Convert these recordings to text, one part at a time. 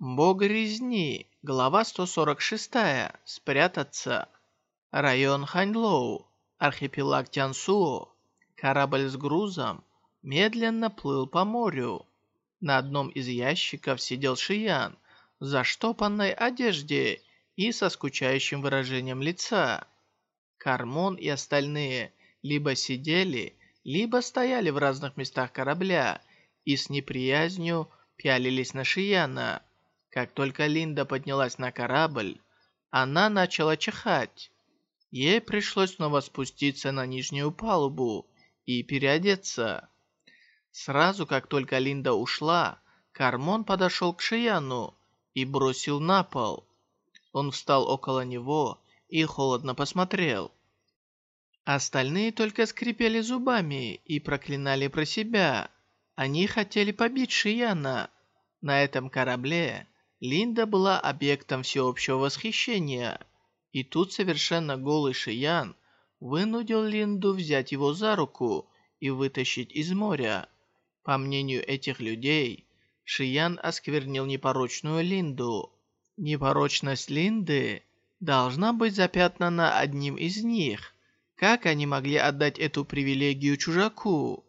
Бог резни. Глава 146. Спрятаться. Район Ханьлоу. Архипелаг Тянсуо. Корабль с грузом медленно плыл по морю. На одном из ящиков сидел Шиян в заштопанной одежде и со скучающим выражением лица. Кармон и остальные либо сидели, либо стояли в разных местах корабля и с неприязнью пялились на Шияна. Как только Линда поднялась на корабль, она начала чихать. Ей пришлось снова спуститься на нижнюю палубу и переодеться. Сразу, как только Линда ушла, Кармон подошел к Шияну и бросил на пол. Он встал около него и холодно посмотрел. Остальные только скрипели зубами и проклинали про себя. Они хотели побить Шияна. На этом корабле Линда была объектом всеобщего восхищения. И тут совершенно голый Шиян вынудил Линду взять его за руку и вытащить из моря. По мнению этих людей, Шиян осквернил непорочную Линду. Непорочность Линды должна быть запятнана одним из них. Как они могли отдать эту привилегию чужаку?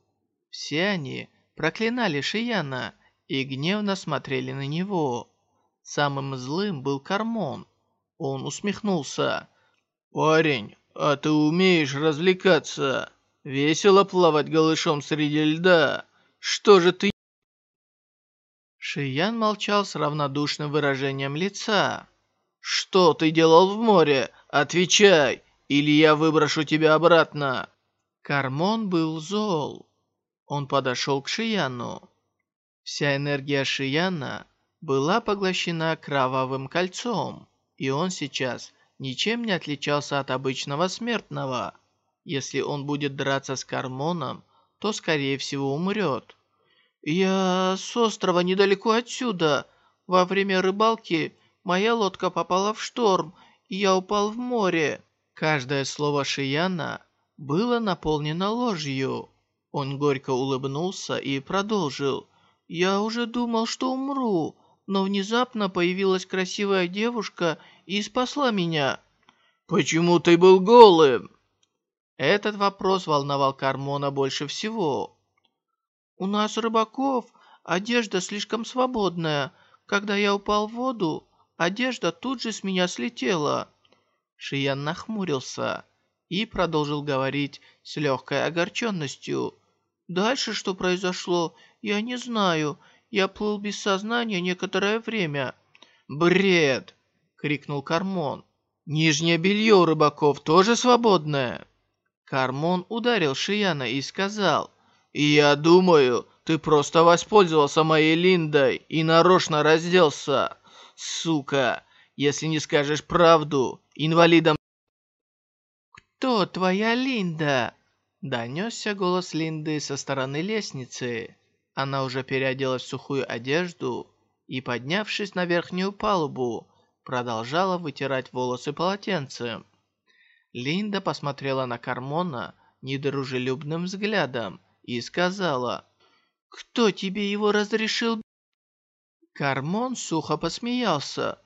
Все они проклинали Шияна и гневно смотрели на него. Самым злым был Кармон. Он усмехнулся. «Парень, а ты умеешь развлекаться? Весело плавать голышом среди льда. Что же ты...» Шиян молчал с равнодушным выражением лица. «Что ты делал в море? Отвечай, или я выброшу тебя обратно!» Кармон был зол. Он подошел к Шияну. Вся энергия Шияна была поглощена кровавым кольцом, и он сейчас ничем не отличался от обычного смертного. Если он будет драться с Кармоном, то, скорее всего, умрет. «Я с острова недалеко отсюда. Во время рыбалки моя лодка попала в шторм, и я упал в море». Каждое слово Шияна было наполнено ложью. Он горько улыбнулся и продолжил. «Я уже думал, что умру, но внезапно появилась красивая девушка и спасла меня. «Почему ты был голым?» Этот вопрос волновал Кармона больше всего. «У нас, рыбаков, одежда слишком свободная. Когда я упал в воду, одежда тут же с меня слетела». Шиян нахмурился и продолжил говорить с легкой огорченностью. «Дальше что произошло, я не знаю. Я плыл без сознания некоторое время». «Бред!» — крикнул Кармон. «Нижнее белье у рыбаков тоже свободное?» Кармон ударил Шияна и сказал, «Я думаю, ты просто воспользовался моей Линдой и нарочно разделся. Сука, если не скажешь правду, инвалидом...» «Кто твоя Линда?» Донесся голос Линды со стороны лестницы. Она уже переоделась в сухую одежду и, поднявшись на верхнюю палубу, продолжала вытирать волосы полотенцем. Линда посмотрела на Кармона недружелюбным взглядом и сказала, «Кто тебе его разрешил?» Кармон сухо посмеялся.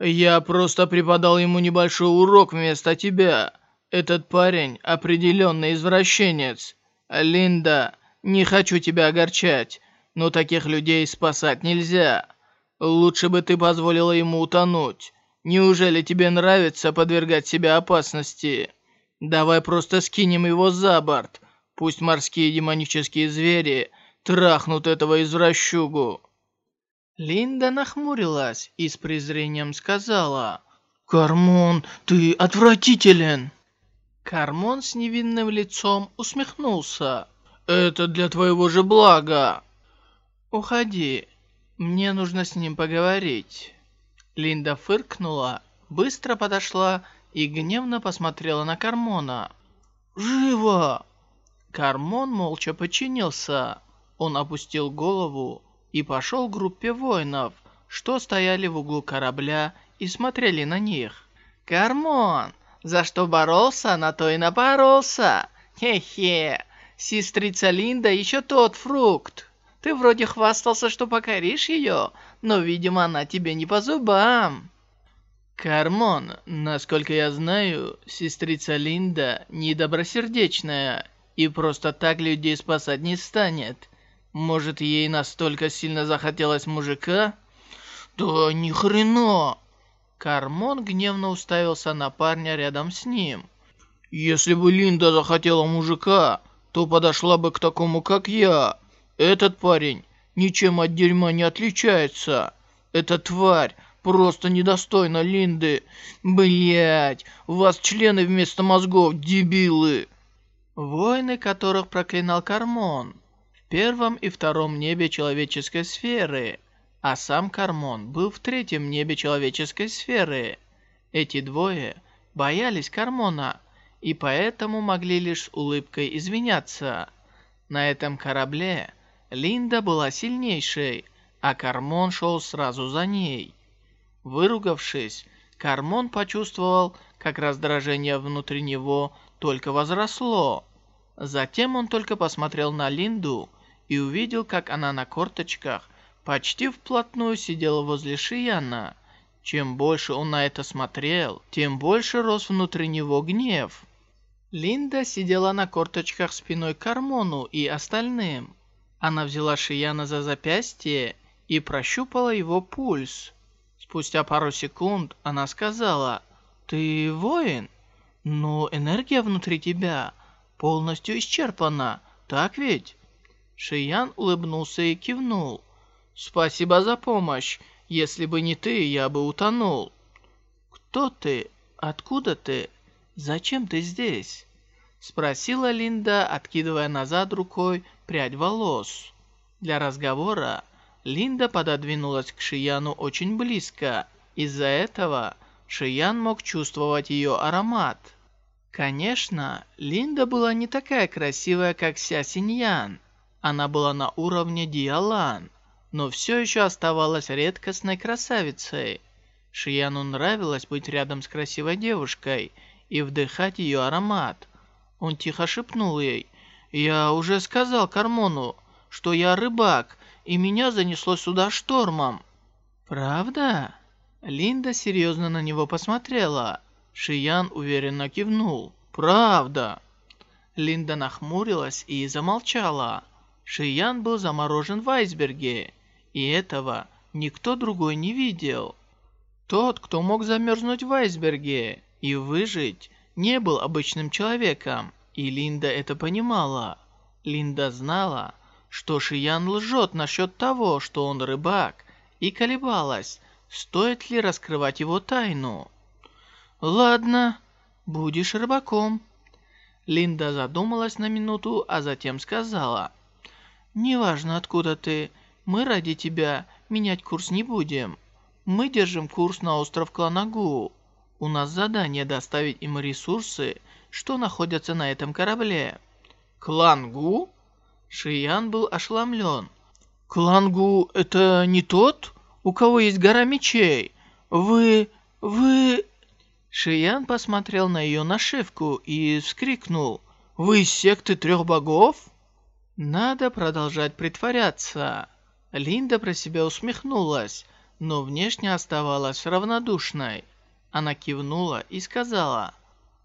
«Я просто преподал ему небольшой урок вместо тебя. Этот парень определенный извращенец. Линда, не хочу тебя огорчать, но таких людей спасать нельзя. Лучше бы ты позволила ему утонуть. Неужели тебе нравится подвергать себя опасности? Давай просто скинем его за борт. Пусть морские демонические звери трахнут этого извращугу». Линда нахмурилась и с презрением сказала, «Кармон, ты отвратителен!» Кармон с невинным лицом усмехнулся. Это для твоего же блага. Уходи. Мне нужно с ним поговорить. Линда фыркнула, быстро подошла и гневно посмотрела на Кармона. «Живо!» Кармон молча подчинился. Он опустил голову и пошел к группе воинов, что стояли в углу корабля и смотрели на них. «Кармон, за что боролся, на то и напоролся! Хе-хе!» Сестрица Линда еще тот фрукт. Ты вроде хвастался, что покоришь ее, но, видимо, она тебе не по зубам. Кармон, насколько я знаю, сестрица Линда недобросердечная и просто так людей спасать не станет. Может, ей настолько сильно захотелось мужика? Да ни хрена! Кармон гневно уставился на парня рядом с ним. Если бы Линда захотела мужика, то подошла бы к такому, как я. Этот парень ничем от дерьма не отличается. Эта тварь просто недостойна Линды. Блять, у вас члены вместо мозгов, дебилы. Воины, которых проклинал Кармон, в первом и втором небе человеческой сферы, а сам Кармон был в третьем небе человеческой сферы. Эти двое боялись Кармона и поэтому могли лишь с улыбкой извиняться. На этом корабле Линда была сильнейшей, а Кармон шел сразу за ней. Выругавшись, Кармон почувствовал, как раздражение внутри него только возросло. Затем он только посмотрел на Линду и увидел, как она на корточках почти вплотную сидела возле Шияна. Чем больше он на это смотрел, тем больше рос внутри него гнев. Линда сидела на корточках спиной к Кармону и остальным. Она взяла Шияна за запястье и прощупала его пульс. Спустя пару секунд она сказала, «Ты воин? Но энергия внутри тебя полностью исчерпана, так ведь?» Шиян улыбнулся и кивнул. «Спасибо за помощь. Если бы не ты, я бы утонул». «Кто ты? Откуда ты? Зачем ты здесь?» Спросила Линда, откидывая назад рукой прядь волос. Для разговора Линда пододвинулась к Шияну очень близко. Из-за этого Шиян мог чувствовать ее аромат. Конечно, Линда была не такая красивая, как Ся Синьян. Она была на уровне Диалан, но все еще оставалась редкостной красавицей. Шияну нравилось быть рядом с красивой девушкой и вдыхать ее аромат. Он тихо шепнул ей, «Я уже сказал Кармону, что я рыбак, и меня занесло сюда штормом». «Правда?» Линда серьезно на него посмотрела. Шиян уверенно кивнул. «Правда!» Линда нахмурилась и замолчала. Шиян был заморожен в айсберге, и этого никто другой не видел. Тот, кто мог замерзнуть в айсберге и выжить, не был обычным человеком, и Линда это понимала. Линда знала, что Шиян лжет насчет того, что он рыбак, и колебалась, стоит ли раскрывать его тайну. «Ладно, будешь рыбаком». Линда задумалась на минуту, а затем сказала. «Неважно, откуда ты, мы ради тебя менять курс не будем. Мы держим курс на остров Кланагу. У нас задание доставить им ресурсы, что находятся на этом корабле». «Клангу?» Шиян был ошеломлен. «Клангу — это не тот, у кого есть гора мечей? Вы... вы...» Шиян посмотрел на ее нашивку и вскрикнул. «Вы из секты трех богов?» «Надо продолжать притворяться». Линда про себя усмехнулась, но внешне оставалась равнодушной. Она кивнула и сказала,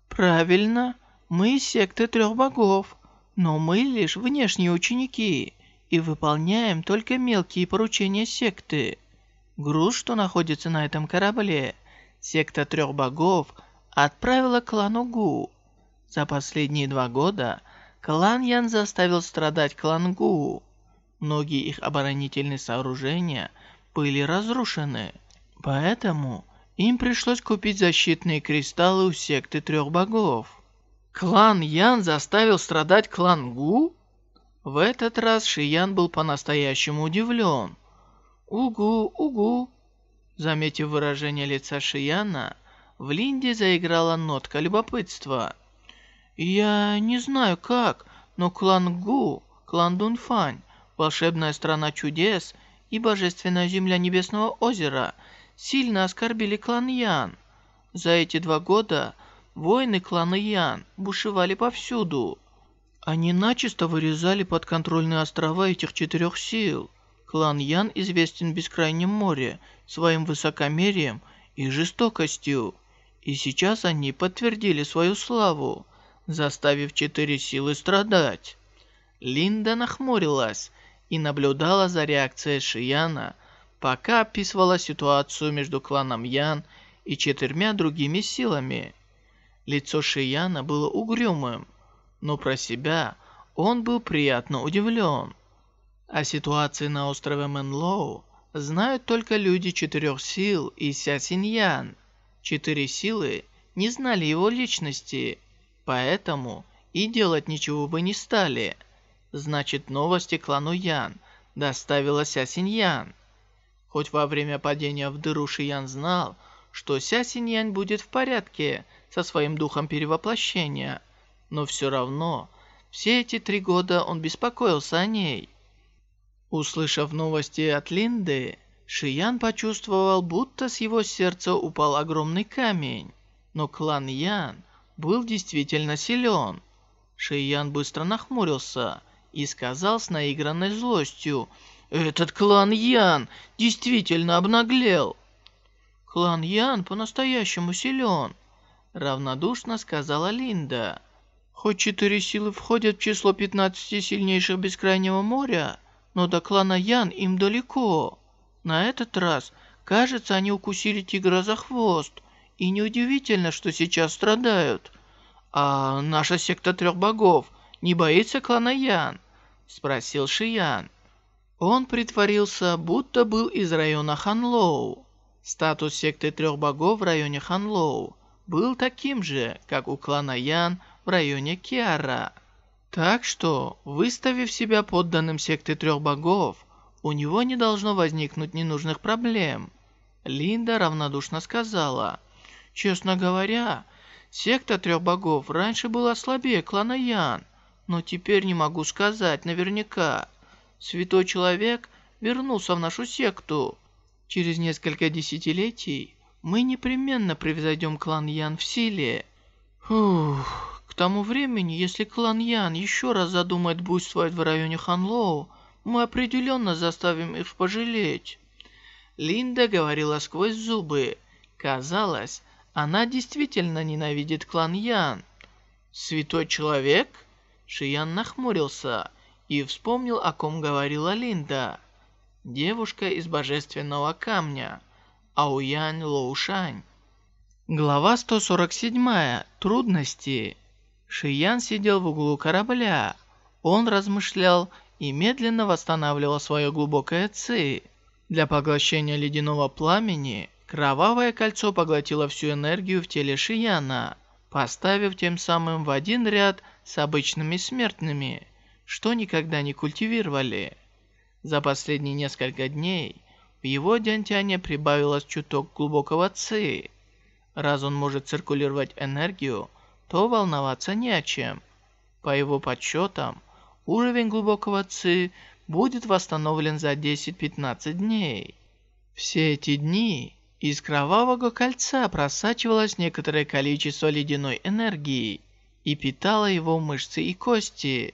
«Правильно, мы из секты трех богов, но мы лишь внешние ученики и выполняем только мелкие поручения секты. Груз, что находится на этом корабле, секта трех богов отправила клану Гу. За последние два года клан Ян заставил страдать клан Гу. Многие их оборонительные сооружения были разрушены, поэтому им пришлось купить защитные кристаллы у секты трех богов. Клан Ян заставил страдать клан Гу? В этот раз Шиян был по-настоящему удивлен. «Угу, угу», Заметив выражение лица Шияна, в Линде заиграла нотка любопытства. «Я не знаю как, но клан Гу, клан Дунфань, волшебная страна чудес и божественная земля Небесного озера сильно оскорбили клан Ян. За эти два года воины клана Ян бушевали повсюду. Они начисто вырезали подконтрольные острова этих четырех сил. Клан Ян известен в Бескрайнем море своим высокомерием и жестокостью. И сейчас они подтвердили свою славу, заставив четыре силы страдать. Линда нахмурилась и наблюдала за реакцией Шияна, пока описывала ситуацию между кланом Ян и четырьмя другими силами. Лицо Шияна было угрюмым, но про себя он был приятно удивлен. О ситуации на острове Мэнлоу знают только люди четырех сил и Ся Синьян. Четыре силы не знали его личности, поэтому и делать ничего бы не стали. Значит, новости клану Ян доставила Ся Синьян. Хоть во время падения в дыру Шиян знал, что Ся Синьян будет в порядке со своим духом перевоплощения, но все равно все эти три года он беспокоился о ней. Услышав новости от Линды, Шиян почувствовал, будто с его сердца упал огромный камень. Но клан Ян был действительно силен. Шиян быстро нахмурился и сказал с наигранной злостью, «Этот клан Ян действительно обнаглел!» «Клан Ян по-настоящему силен», — равнодушно сказала Линда. «Хоть четыре силы входят в число 15 сильнейших Бескрайнего моря, но до клана Ян им далеко. На этот раз, кажется, они укусили тигра за хвост, и неудивительно, что сейчас страдают. А наша секта трех богов не боится клана Ян?» — спросил Шиян. Он притворился, будто был из района Ханлоу. Статус секты трех богов в районе Ханлоу был таким же, как у клана Ян в районе Киара. Так что, выставив себя подданным секты трех богов, у него не должно возникнуть ненужных проблем. Линда равнодушно сказала, «Честно говоря, секта трех богов раньше была слабее клана Ян, но теперь не могу сказать наверняка. Святой человек вернулся в нашу секту. Через несколько десятилетий мы непременно превзойдем клан Ян в силе. Фух... К тому времени, если клан Ян еще раз задумает буйствовать в районе Ханлоу, мы определенно заставим их пожалеть. Линда говорила сквозь зубы. Казалось, она действительно ненавидит клан Ян. «Святой человек?» Шиян нахмурился и вспомнил, о ком говорила Линда. Девушка из божественного камня. Ауянь Лоушань. Глава 147. Трудности. Шиян сидел в углу корабля. Он размышлял и медленно восстанавливал свое глубокое ци. Для поглощения ледяного пламени кровавое кольцо поглотило всю энергию в теле Шияна, поставив тем самым в один ряд с обычными смертными, что никогда не культивировали. За последние несколько дней в его дянтяне прибавилось чуток глубокого ци. Раз он может циркулировать энергию, то волноваться не о чем. По его подсчетам, уровень глубокого ци будет восстановлен за 10-15 дней. Все эти дни из кровавого кольца просачивалось некоторое количество ледяной энергии и питало его мышцы и кости.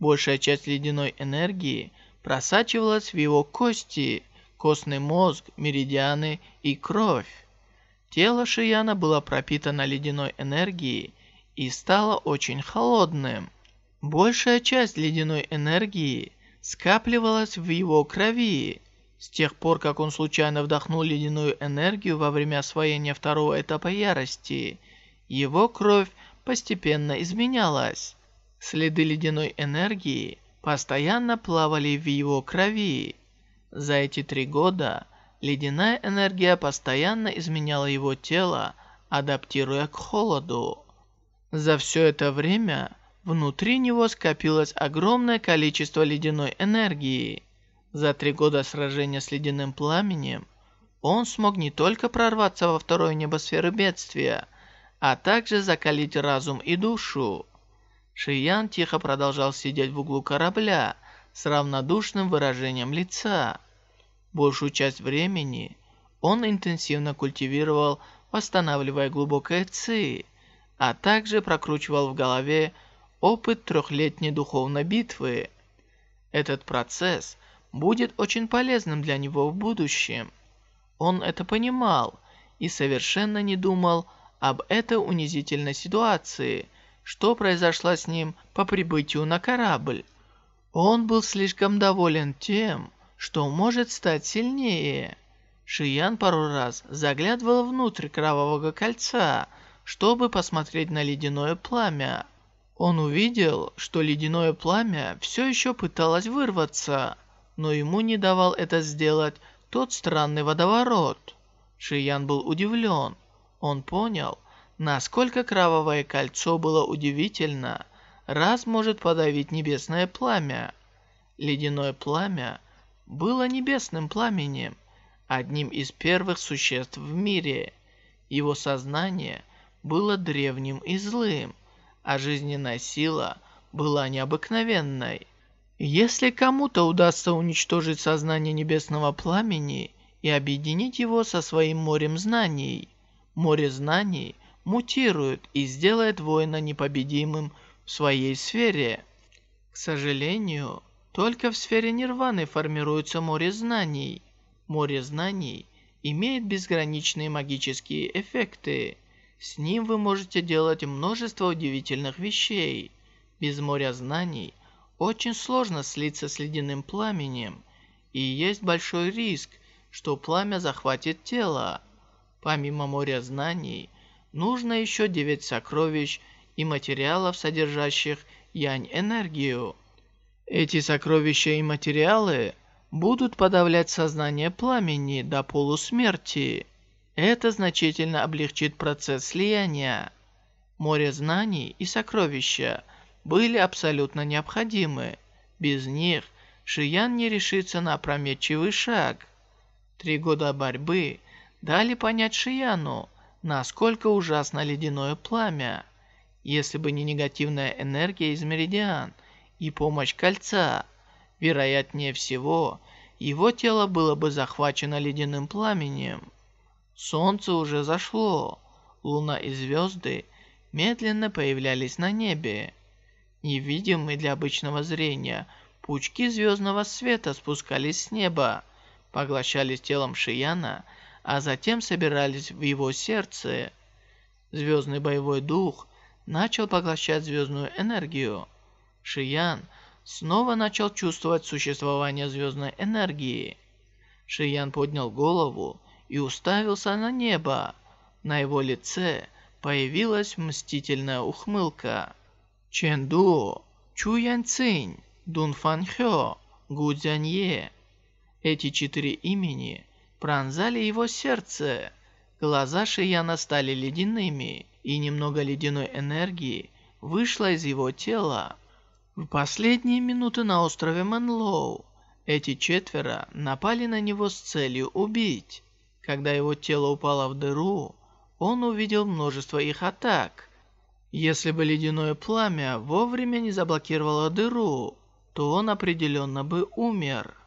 Большая часть ледяной энергии просачивалась в его кости, костный мозг, меридианы и кровь. Тело Шияна было пропитано ледяной энергией и стало очень холодным. Большая часть ледяной энергии скапливалась в его крови. С тех пор, как он случайно вдохнул ледяную энергию во время освоения второго этапа ярости, его кровь постепенно изменялась. Следы ледяной энергии постоянно плавали в его крови. За эти три года ледяная энергия постоянно изменяла его тело, адаптируя к холоду. За все это время внутри него скопилось огромное количество ледяной энергии. За три года сражения с ледяным пламенем он смог не только прорваться во вторую небосферу бедствия, а также закалить разум и душу. Шиян тихо продолжал сидеть в углу корабля с равнодушным выражением лица. Большую часть времени он интенсивно культивировал, восстанавливая глубокое ци, а также прокручивал в голове опыт трехлетней духовной битвы. Этот процесс будет очень полезным для него в будущем. Он это понимал и совершенно не думал об этой унизительной ситуации, что произошло с ним по прибытию на корабль. Он был слишком доволен тем, что может стать сильнее. Шиян пару раз заглядывал внутрь кровавого кольца, чтобы посмотреть на ледяное пламя. Он увидел, что ледяное пламя все еще пыталось вырваться, но ему не давал это сделать тот странный водоворот. Шиян был удивлен. Он понял, насколько кровавое кольцо было удивительно, раз может подавить небесное пламя. Ледяное пламя было небесным пламенем, одним из первых существ в мире. Его сознание было древним и злым, а жизненная сила была необыкновенной. Если кому-то удастся уничтожить сознание небесного пламени и объединить его со своим морем знаний, море знаний мутирует и сделает воина непобедимым в своей сфере. К сожалению, только в сфере нирваны формируется море знаний. Море знаний имеет безграничные магические эффекты. С ним вы можете делать множество удивительных вещей. Без моря знаний очень сложно слиться с ледяным пламенем, и есть большой риск, что пламя захватит тело. Помимо моря знаний, нужно еще девять сокровищ и материалов, содержащих янь-энергию. Эти сокровища и материалы будут подавлять сознание пламени до полусмерти. Это значительно облегчит процесс слияния. Море знаний и сокровища были абсолютно необходимы. Без них Шиян не решится на опрометчивый шаг. Три года борьбы дали понять Шияну, насколько ужасно ледяное пламя. Если бы не негативная энергия из Меридиан и помощь кольца, вероятнее всего, его тело было бы захвачено ледяным пламенем. Солнце уже зашло, луна и звезды медленно появлялись на небе. Невидимые для обычного зрения, пучки звездного света спускались с неба, поглощались телом Шияна, а затем собирались в его сердце. Звездный боевой дух начал поглощать звездную энергию. Шиян снова начал чувствовать существование звездной энергии. Шиян поднял голову и уставился на небо. На его лице появилась мстительная ухмылка. Чэнду, Чу Ян Цинь, Дун Фан Хё, Гу Цзянье. Эти четыре имени пронзали его сердце. Глаза Шияна стали ледяными, и немного ледяной энергии вышло из его тела. В последние минуты на острове Манлоу эти четверо напали на него с целью убить. Когда его тело упало в дыру, он увидел множество их атак. Если бы ледяное пламя вовремя не заблокировало дыру, то он определенно бы умер.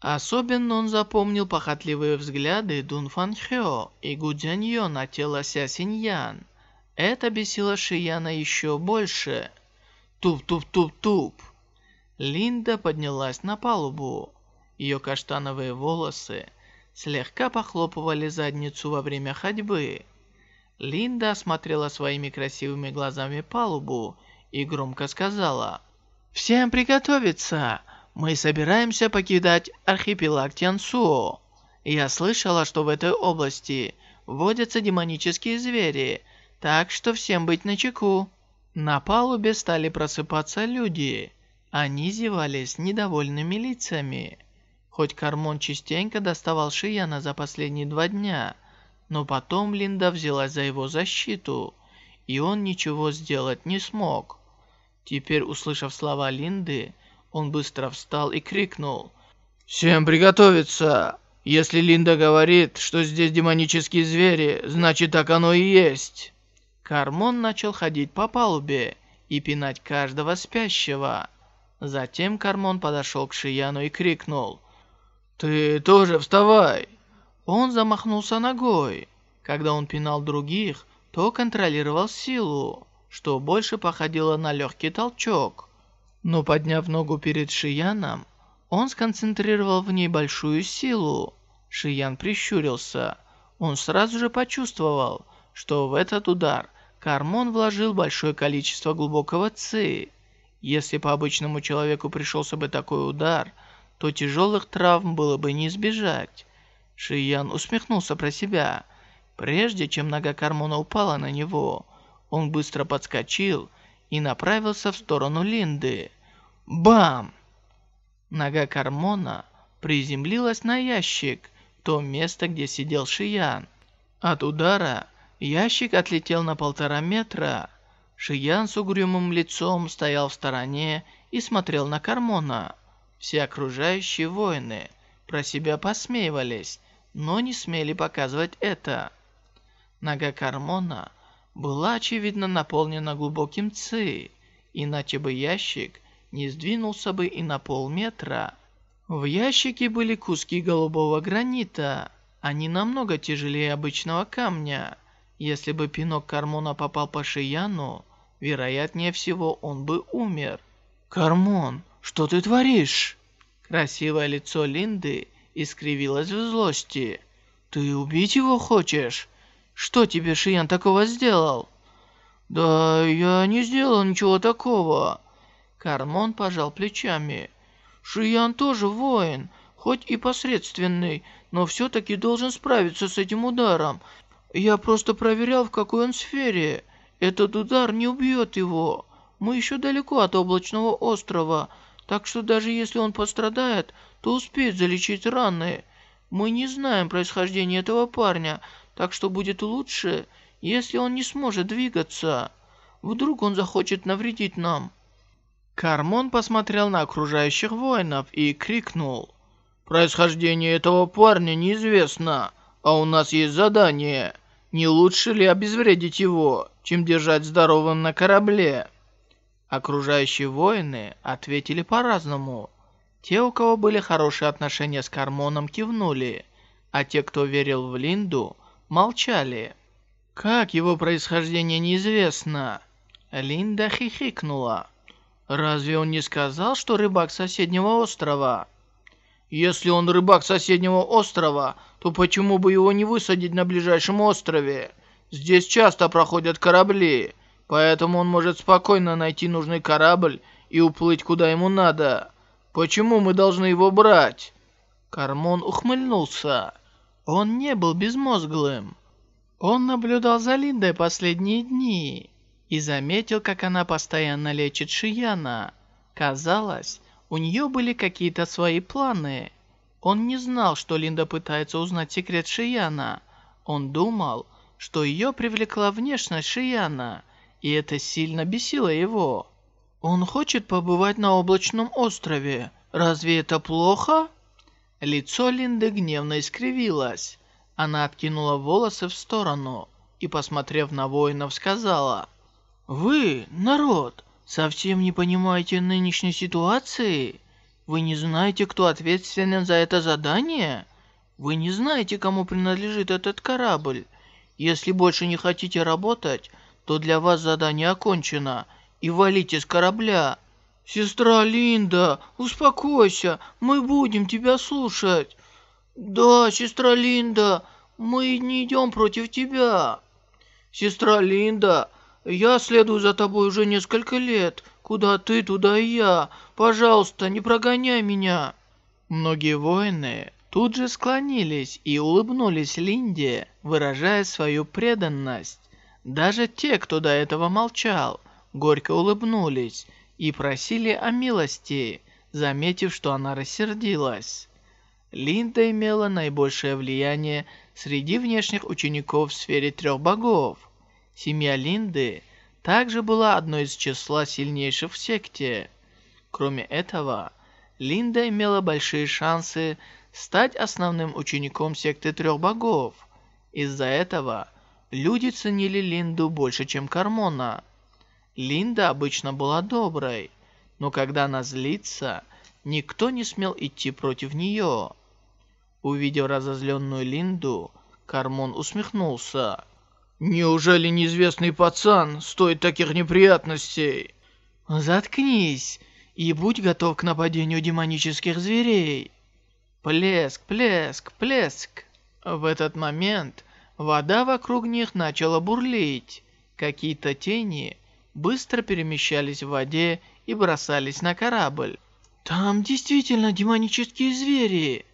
Особенно он запомнил похотливые взгляды Дун Фан Хё и Гу Цзяньё на тело Ся Синьян. Это бесило Шияна еще больше. Туп-туп-туп-туп. Линда поднялась на палубу. Ее каштановые волосы слегка похлопывали задницу во время ходьбы. Линда осмотрела своими красивыми глазами палубу и громко сказала «Всем приготовиться! Мы собираемся покидать архипелаг Тянсуо. Я слышала, что в этой области водятся демонические звери, так что всем быть начеку». На палубе стали просыпаться люди. Они зевались недовольными лицами. Хоть Кармон частенько доставал Шияна за последние два дня, но потом Линда взялась за его защиту, и он ничего сделать не смог. Теперь, услышав слова Линды, он быстро встал и крикнул. «Всем приготовиться! Если Линда говорит, что здесь демонические звери, значит так оно и есть!» Кармон начал ходить по палубе и пинать каждого спящего. Затем Кармон подошел к Шияну и крикнул. «Ты тоже вставай!» Он замахнулся ногой. Когда он пинал других, то контролировал силу. что больше походило на легкий толчок. Но подняв ногу перед Шияном, он сконцентрировал в ней большую силу. Шиян прищурился. Он сразу же почувствовал, что в этот удар Кармон вложил большое количество глубокого ци. Если по обычному человеку пришелся бы такой удар, то тяжелых травм было бы не избежать. Шиян усмехнулся про себя. Прежде чем нога Кармона упала на него, он быстро подскочил и направился в сторону Линды. Бам! Нога Кармона приземлилась на ящик, то место, где сидел Шиян. От удара ящик отлетел на полтора метра. Шиян с угрюмым лицом стоял в стороне и смотрел на Кармона. Все окружающие воины про себя посмеивались, но не смели показывать это. Нога Кармона была очевидно наполнена глубоким ци, иначе бы ящик не сдвинулся бы и на полметра. В ящике были куски голубого гранита. Они намного тяжелее обычного камня. Если бы пинок Кармона попал по Шияну, вероятнее всего он бы умер. «Кармон, что ты творишь?» Красивое лицо Линды искривилось в злости. «Ты убить его хочешь? Что тебе Шиян такого сделал?» «Да я не сделал ничего такого». Кармон пожал плечами. «Шиян тоже воин, хоть и посредственный, но все-таки должен справиться с этим ударом. Я просто проверял, в какой он сфере. Этот удар не убьет его. Мы еще далеко от облачного острова, так что даже если он пострадает, то успеет залечить раны. Мы не знаем происхождения этого парня, так что будет лучше, если он не сможет двигаться. Вдруг он захочет навредить нам». Кармон посмотрел на окружающих воинов и крикнул. «Происхождение этого парня неизвестно, а у нас есть задание. Не лучше ли обезвредить его, чем держать здоровым на корабле?» Окружающие воины ответили по-разному. Те, у кого были хорошие отношения с Кармоном, кивнули, а те, кто верил в Линду, молчали. Как его происхождение неизвестно. Линда хихикнула. Разве он не сказал, что рыбак соседнего острова? Если он рыбак соседнего острова, то почему бы его не высадить на ближайшем острове? Здесь часто проходят корабли, поэтому он может спокойно найти нужный корабль и уплыть куда ему надо. Почему мы должны его брать? Кармон ухмыльнулся. Он не был безмозглым. Он наблюдал за Линдой последние дни и заметил, как она постоянно лечит Шияна. Казалось, у нее были какие-то свои планы. Он не знал, что Линда пытается узнать секрет Шияна. Он думал, что ее привлекла внешность Шияна, и это сильно бесило его. Он хочет побывать на облачном острове. Разве это плохо? Лицо Линды гневно искривилось. Она откинула волосы в сторону и, посмотрев на воинов, сказала, «Вы, народ, совсем не понимаете нынешней ситуации? Вы не знаете, кто ответственен за это задание? Вы не знаете, кому принадлежит этот корабль? Если больше не хотите работать, то для вас задание окончено, и валите с корабля». «Сестра Линда, успокойся, мы будем тебя слушать». «Да, сестра Линда, мы не идем против тебя». «Сестра Линда, я следую за тобой уже несколько лет. Куда ты, туда и я. Пожалуйста, не прогоняй меня». Многие воины тут же склонились и улыбнулись Линде, выражая свою преданность. Даже те, кто до этого молчал, горько улыбнулись и просили о милости, заметив, что она рассердилась. Линда имела наибольшее влияние среди внешних учеников в сфере трех богов. Семья Линды также была одной из числа сильнейших в секте. Кроме этого, Линда имела большие шансы стать основным учеником секты трех богов. Из-за этого люди ценили Линду больше, чем Кармона. Линда обычно была доброй, но когда она злится, никто не смел идти против нее. Увидев разозленную Линду, Кармон усмехнулся. Неужели неизвестный пацан стоит таких неприятностей? Заткнись и будь готов к нападению демонических зверей. Плеск, плеск, плеск. В этот момент вода вокруг них начала бурлить. Какие-то тени быстро перемещались в воде и бросались на корабль. «Там действительно демонические звери!»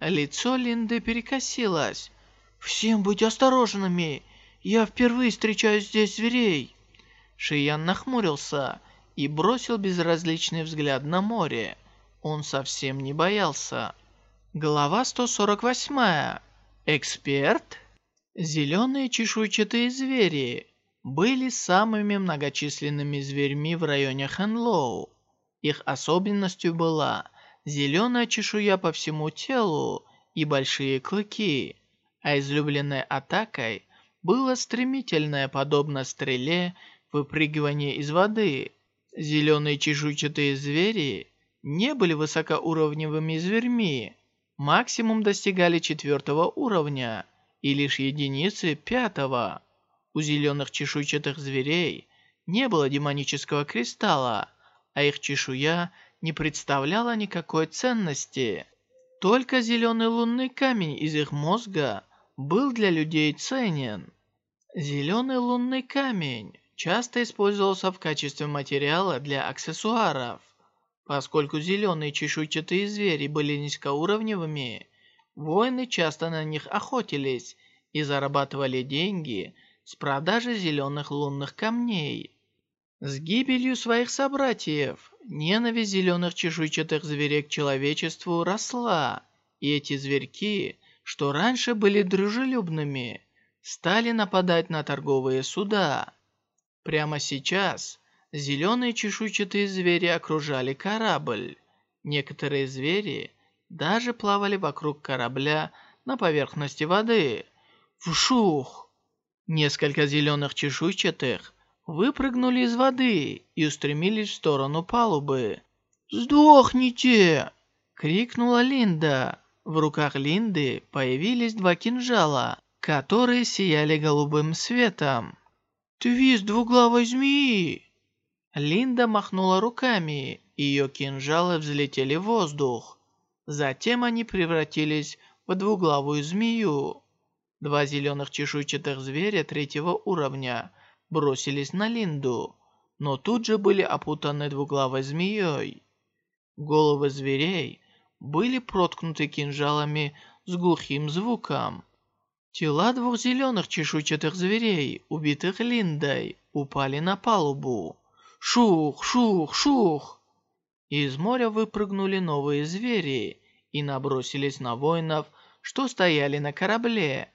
Лицо Линды перекосилось. «Всем быть осторожными! Я впервые встречаю здесь зверей!» Шиян нахмурился и бросил безразличный взгляд на море. Он совсем не боялся. Глава 148. Эксперт? Зеленые чешуйчатые звери были самыми многочисленными зверьми в районе Ханлоу. Их особенностью была зеленая чешуя по всему телу и большие клыки, а излюбленной атакой было стремительное, подобно стреле, выпрыгивание из воды. Зеленые чешуйчатые звери не были высокоуровневыми зверьми, максимум достигали четвертого уровня и лишь единицы пятого. У зеленых чешуйчатых зверей не было демонического кристалла, а их чешуя не представляла никакой ценности. Только зеленый лунный камень из их мозга был для людей ценен. Зеленый лунный камень часто использовался в качестве материала для аксессуаров. Поскольку зеленые чешуйчатые звери были низкоуровневыми, воины часто на них охотились и зарабатывали деньги с продажи зеленых лунных камней. С гибелью своих собратьев ненависть зеленых чешуйчатых зверей к человечеству росла, и эти зверьки, что раньше были дружелюбными, стали нападать на торговые суда. Прямо сейчас зеленые чешуйчатые звери окружали корабль. Некоторые звери даже плавали вокруг корабля на поверхности воды. Вшух! Несколько зеленых чешуйчатых выпрыгнули из воды и устремились в сторону палубы. «Сдохните!» — крикнула Линда. В руках Линды появились два кинжала, которые сияли голубым светом. «Твист двуглавой змеи!» Линда махнула руками, и ее кинжалы взлетели в воздух. Затем они превратились в двуглавую змею. Два зеленых чешуйчатых зверя третьего уровня бросились на Линду, но тут же были опутаны двуглавой змеей. Головы зверей были проткнуты кинжалами с глухим звуком. Тела двух зеленых чешуйчатых зверей, убитых Линдой, упали на палубу. Шух, шух, шух! Из моря выпрыгнули новые звери и набросились на воинов, что стояли на корабле.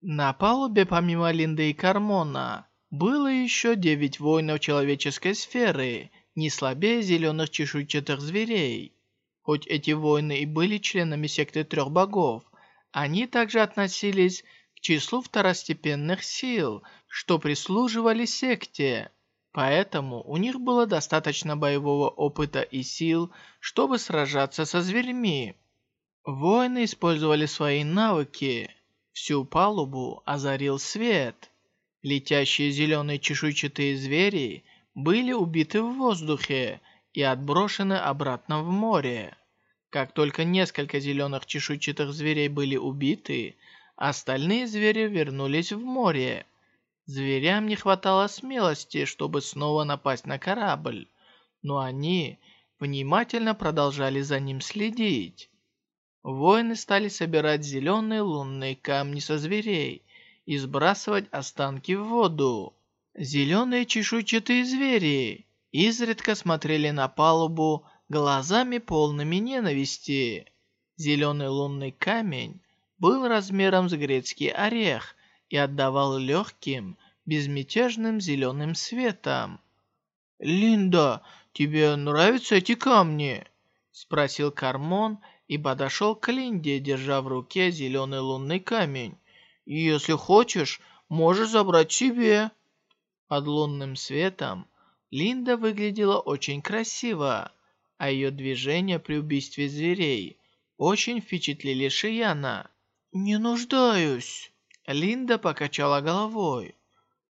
На палубе помимо Линды и Кармона было еще девять воинов человеческой сферы, не слабее зеленых чешуйчатых зверей. Хоть эти воины и были членами секты трех богов, они также относились к числу второстепенных сил, что прислуживали секте. Поэтому у них было достаточно боевого опыта и сил, чтобы сражаться со зверьми. Воины использовали свои навыки, Всю палубу озарил свет. Летящие зеленые чешуйчатые звери были убиты в воздухе и отброшены обратно в море. Как только несколько зеленых чешуйчатых зверей были убиты, остальные звери вернулись в море. Зверям не хватало смелости, чтобы снова напасть на корабль, но они внимательно продолжали за ним следить. Воины стали собирать зеленые лунные камни со зверей и сбрасывать останки в воду. Зеленые чешуйчатые звери изредка смотрели на палубу глазами полными ненависти. Зеленый лунный камень был размером с грецкий орех и отдавал легким, безмятежным зеленым светом. «Линда, тебе нравятся эти камни?» — спросил Кармон и подошел к Линде, держа в руке зеленый лунный камень. «Если хочешь, можешь забрать себе». Под лунным светом Линда выглядела очень красиво, а ее движения при убийстве зверей очень впечатлили Шияна. «Не нуждаюсь». Линда покачала головой.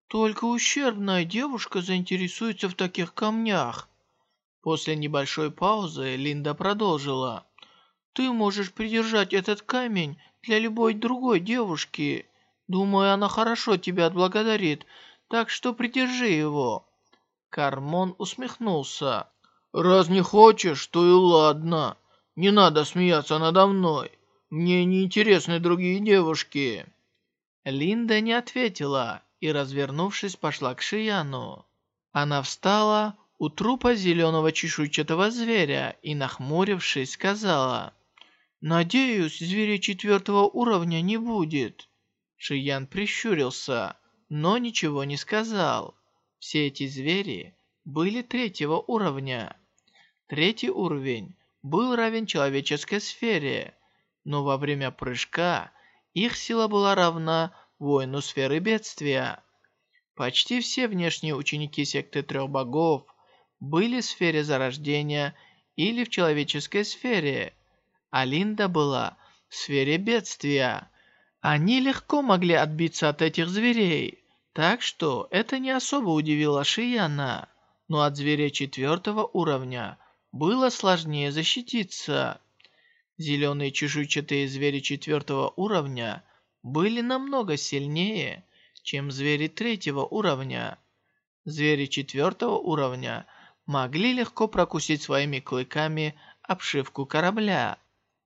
Только ущербная девушка заинтересуется в таких камнях. После небольшой паузы Линда продолжила. Ты можешь придержать этот камень для любой другой девушки. Думаю, она хорошо тебя отблагодарит, так что придержи его». Кармон усмехнулся. «Раз не хочешь, то и ладно. Не надо смеяться надо мной. Мне не интересны другие девушки». Линда не ответила и, развернувшись, пошла к Шияну. Она встала у трупа зеленого чешуйчатого зверя и, нахмурившись, сказала, «Надеюсь, зверя четвертого уровня не будет». Шиян прищурился, но ничего не сказал. Все эти звери были третьего уровня. Третий уровень был равен человеческой сфере, но во время прыжка их сила была равна воину сферы бедствия. Почти все внешние ученики секты трех богов были в сфере зарождения или в человеческой сфере, а Линда была в сфере бедствия. Они легко могли отбиться от этих зверей, так что это не особо удивило Шияна. Но от зверя четвертого уровня было сложнее защититься. Зеленые чешуйчатые звери четвертого уровня были намного сильнее, чем звери третьего уровня. Звери четвертого уровня могли легко прокусить своими клыками обшивку корабля.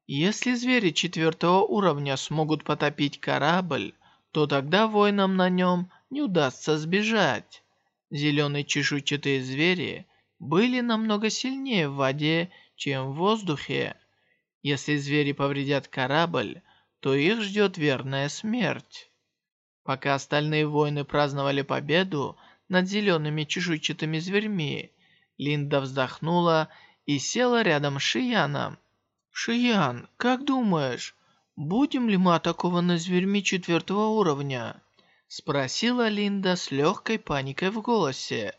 Если звери четвертого уровня смогут потопить корабль, то тогда воинам на нем не удастся сбежать. Зеленые чешуйчатые звери были намного сильнее в воде, чем в воздухе. Если звери повредят корабль, то их ждет верная смерть. Пока остальные воины праздновали победу над зелеными чешуйчатыми зверьми, Линда вздохнула и села рядом с Шияном. «Шиян, как думаешь, будем ли мы атакованы зверьми четвертого уровня?» Спросила Линда с легкой паникой в голосе.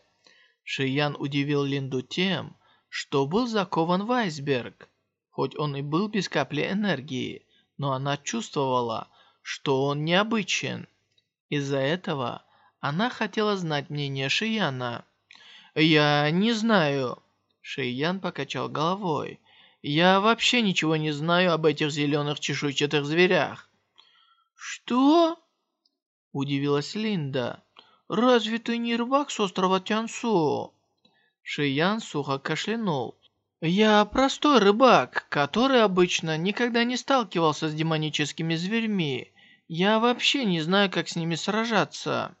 Шиян удивил Линду тем, что был закован в айсберг. Хоть он и был без капли энергии, но она чувствовала, что он необычен. Из-за этого она хотела знать мнение Шияна. «Я не знаю». Шиян покачал головой. Я вообще ничего не знаю об этих зеленых чешуйчатых зверях. Что? Удивилась Линда. Разве ты не рыбак с острова Тянсу? Шиян сухо кашлянул. Я простой рыбак, который обычно никогда не сталкивался с демоническими зверьми. Я вообще не знаю, как с ними сражаться.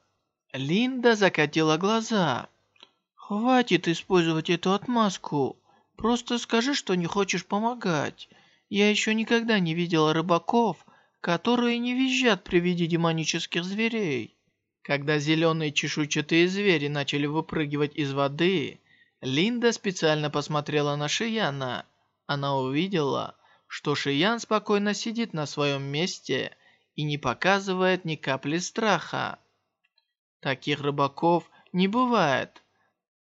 Линда закатила глаза. Хватит использовать эту отмазку. Просто скажи, что не хочешь помогать. Я еще никогда не видела рыбаков, которые не визжат при виде демонических зверей. Когда зеленые чешуйчатые звери начали выпрыгивать из воды, Линда специально посмотрела на Шияна. Она увидела, что Шиян спокойно сидит на своем месте и не показывает ни капли страха. Таких рыбаков не бывает.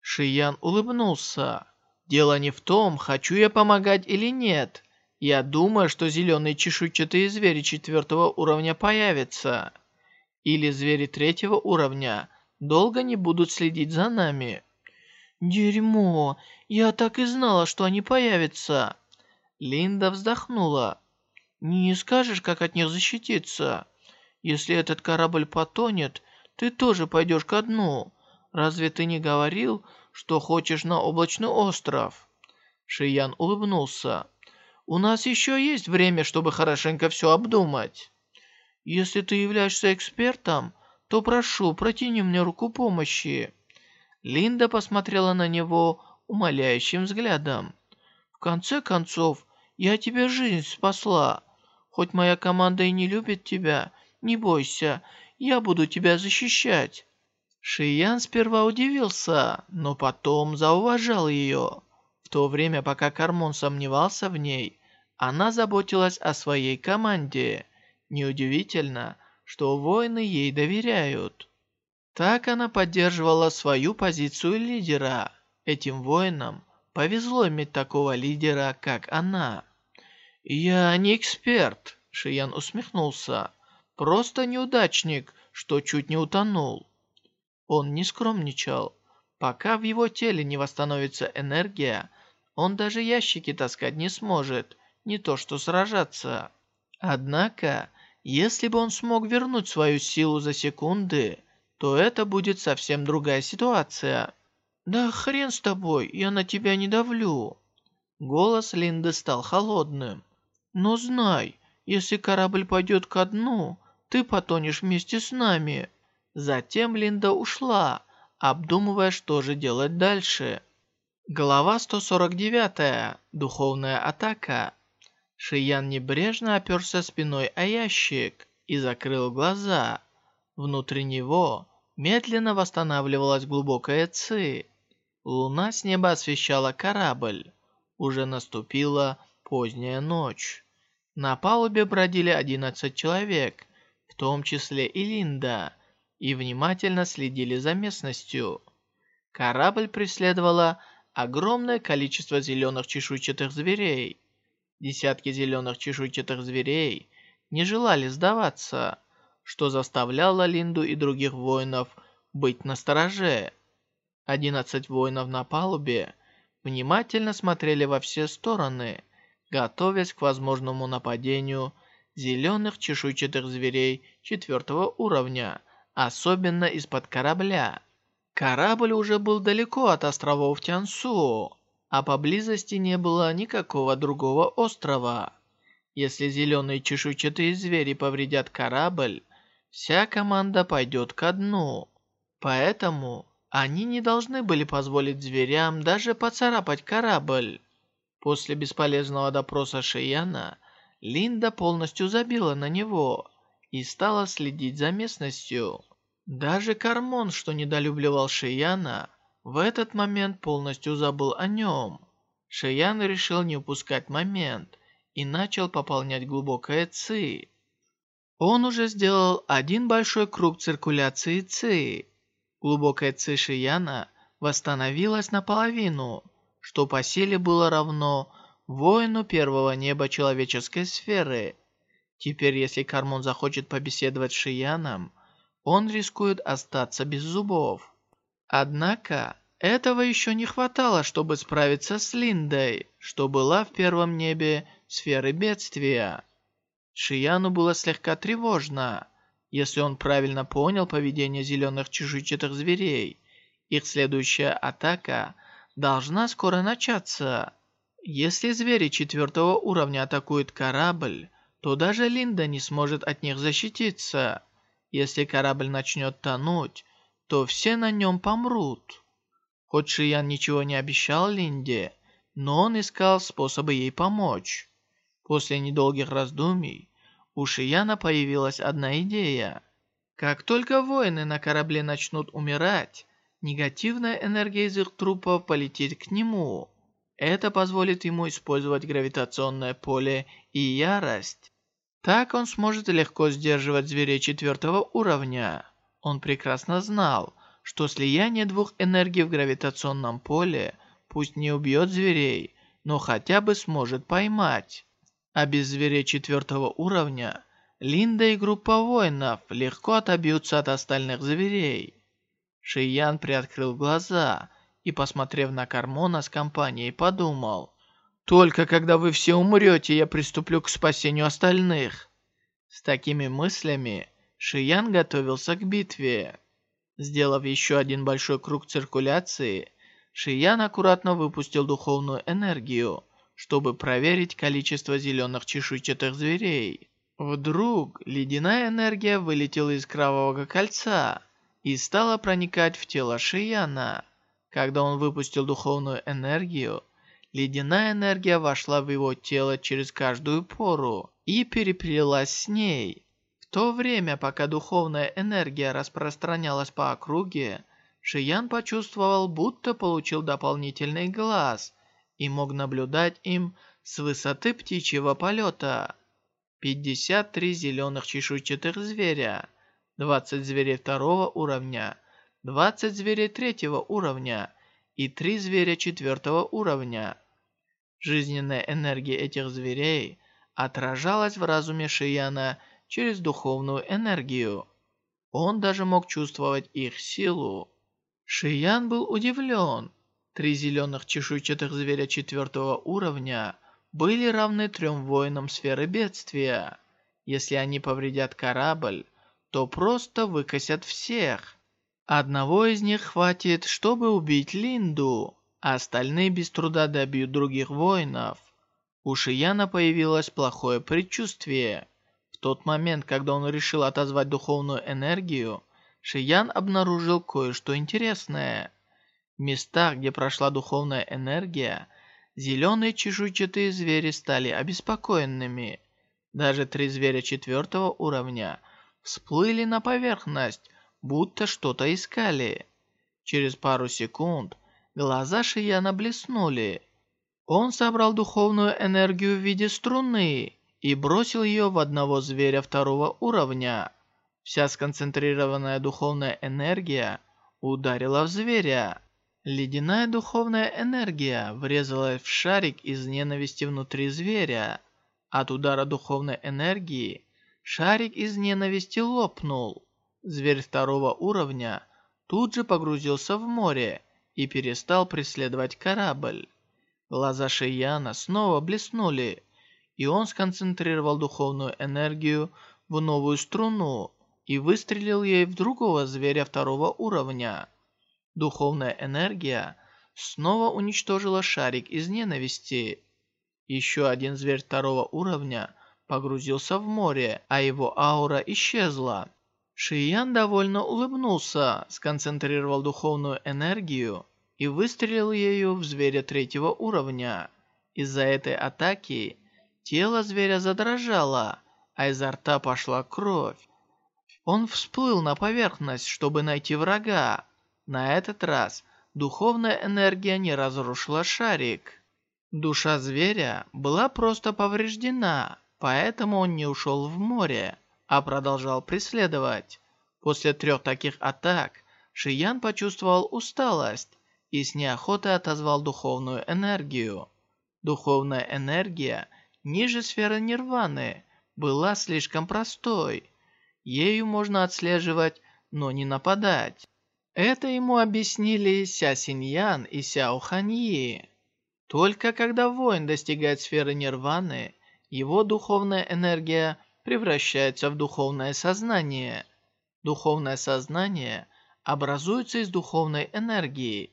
Шиян улыбнулся. Дело не в том, хочу я помогать или нет. Я думаю, что зеленые чешуйчатые звери четвертого уровня появятся. Или звери третьего уровня долго не будут следить за нами. Дерьмо, я так и знала, что они появятся. Линда вздохнула. Не скажешь, как от них защититься? Если этот корабль потонет, ты тоже пойдешь ко дну. Разве ты не говорил, что хочешь на облачный остров?» Шиян улыбнулся. «У нас еще есть время, чтобы хорошенько все обдумать. Если ты являешься экспертом, то прошу, протяни мне руку помощи». Линда посмотрела на него умоляющим взглядом. «В конце концов, я тебе жизнь спасла. Хоть моя команда и не любит тебя, не бойся, я буду тебя защищать». Шиян сперва удивился, но потом зауважал ее. В то время, пока Кармон сомневался в ней, она заботилась о своей команде. Неудивительно, что воины ей доверяют. Так она поддерживала свою позицию лидера. Этим воинам повезло иметь такого лидера, как она. «Я не эксперт», — Шиян усмехнулся. «Просто неудачник, что чуть не утонул. Он не скромничал. Пока в его теле не восстановится энергия, он даже ящики таскать не сможет, не то что сражаться. Однако, если бы он смог вернуть свою силу за секунды, то это будет совсем другая ситуация. «Да хрен с тобой, я на тебя не давлю». Голос Линды стал холодным. «Но знай, если корабль пойдет ко дну, ты потонешь вместе с нами». Затем Линда ушла, обдумывая, что же делать дальше. Глава 149. Духовная атака. Шиян небрежно оперся спиной о ящик и закрыл глаза. Внутри него медленно восстанавливалась глубокая ци. Луна с неба освещала корабль. Уже наступила поздняя ночь. На палубе бродили 11 человек, в том числе и Линда, и внимательно следили за местностью. Корабль преследовало огромное количество зеленых чешуйчатых зверей. Десятки зеленых чешуйчатых зверей не желали сдаваться, что заставляло Линду и других воинов быть настороже. Одиннадцать воинов на палубе внимательно смотрели во все стороны, готовясь к возможному нападению зеленых чешуйчатых зверей четвертого уровня, особенно из-под корабля. Корабль уже был далеко от островов Тянсу, а поблизости не было никакого другого острова. Если зеленые чешуйчатые звери повредят корабль, вся команда пойдет ко дну. Поэтому они не должны были позволить зверям даже поцарапать корабль. После бесполезного допроса Шияна, Линда полностью забила на него и стала следить за местностью. Даже Кармон, что недолюбливал Шияна, в этот момент полностью забыл о нем. Шиян решил не упускать момент и начал пополнять глубокое ци. Он уже сделал один большой круг циркуляции ци. Глубокое ци Шияна восстановилось наполовину, что по силе было равно воину первого неба человеческой сферы. Теперь, если Кармон захочет побеседовать с Шияном, он рискует остаться без зубов. Однако, этого еще не хватало, чтобы справиться с Линдой, что была в первом небе сферы бедствия. Шияну было слегка тревожно. Если он правильно понял поведение зеленых чешуйчатых зверей, их следующая атака должна скоро начаться. Если звери четвертого уровня атакуют корабль, то даже Линда не сможет от них защититься. Если корабль начнет тонуть, то все на нем помрут. Хоть Шиян ничего не обещал Линде, но он искал способы ей помочь. После недолгих раздумий у Шияна появилась одна идея. Как только воины на корабле начнут умирать, негативная энергия из их трупов полетит к нему. Это позволит ему использовать гравитационное поле и ярость. Так он сможет легко сдерживать зверей четвертого уровня. Он прекрасно знал, что слияние двух энергий в гравитационном поле пусть не убьет зверей, но хотя бы сможет поймать. А без зверей четвертого уровня Линда и группа воинов легко отобьются от остальных зверей. Шиян приоткрыл глаза и, посмотрев на Кармона с компанией, подумал, «Только когда вы все умрете, я приступлю к спасению остальных». С такими мыслями Шиян готовился к битве. Сделав еще один большой круг циркуляции, Шиян аккуратно выпустил духовную энергию, чтобы проверить количество зеленых чешуйчатых зверей. Вдруг ледяная энергия вылетела из кровавого кольца и стала проникать в тело Шияна. Когда он выпустил духовную энергию, ледяная энергия вошла в его тело через каждую пору и переплелась с ней. В то время, пока духовная энергия распространялась по округе, Шиян почувствовал, будто получил дополнительный глаз и мог наблюдать им с высоты птичьего полета. 53 зеленых чешуйчатых зверя, 20 зверей второго уровня, 20 зверей третьего уровня и 3 зверя четвертого уровня. Жизненная энергия этих зверей отражалась в разуме Шияна через духовную энергию. Он даже мог чувствовать их силу. Шиян был удивлен. Три зеленых чешуйчатых зверя четвертого уровня были равны трем воинам сферы бедствия. Если они повредят корабль, то просто выкосят всех. Одного из них хватит, чтобы убить Линду, а остальные без труда добьют других воинов. У Шияна появилось плохое предчувствие. В тот момент, когда он решил отозвать духовную энергию, Шиян обнаружил кое-что интересное. В местах, где прошла духовная энергия, зеленые чешуйчатые звери стали обеспокоенными. Даже три зверя четвертого уровня всплыли на поверхность, будто что-то искали. Через пару секунд глаза Шияна блеснули. Он собрал духовную энергию в виде струны и бросил ее в одного зверя второго уровня. Вся сконцентрированная духовная энергия ударила в зверя. Ледяная духовная энергия врезалась в шарик из ненависти внутри зверя. От удара духовной энергии шарик из ненависти лопнул. Зверь второго уровня тут же погрузился в море и перестал преследовать корабль. Глаза Шияна снова блеснули, и он сконцентрировал духовную энергию в новую струну и выстрелил ей в другого зверя второго уровня. Духовная энергия снова уничтожила шарик из ненависти. Еще один зверь второго уровня погрузился в море, а его аура исчезла. Шиян довольно улыбнулся, сконцентрировал духовную энергию и выстрелил ею в зверя третьего уровня. Из-за этой атаки тело зверя задрожало, а изо рта пошла кровь. Он всплыл на поверхность, чтобы найти врага. На этот раз духовная энергия не разрушила шарик. Душа зверя была просто повреждена, поэтому он не ушел в море, а продолжал преследовать. После трех таких атак Шиян почувствовал усталость и с неохотой отозвал духовную энергию. Духовная энергия ниже сферы нирваны была слишком простой. Ею можно отслеживать, но не нападать. Это ему объяснили Ся Синьян и Сяо Ханьи. Только когда воин достигает сферы нирваны, его духовная энергия превращается в духовное сознание. Духовное сознание образуется из духовной энергии.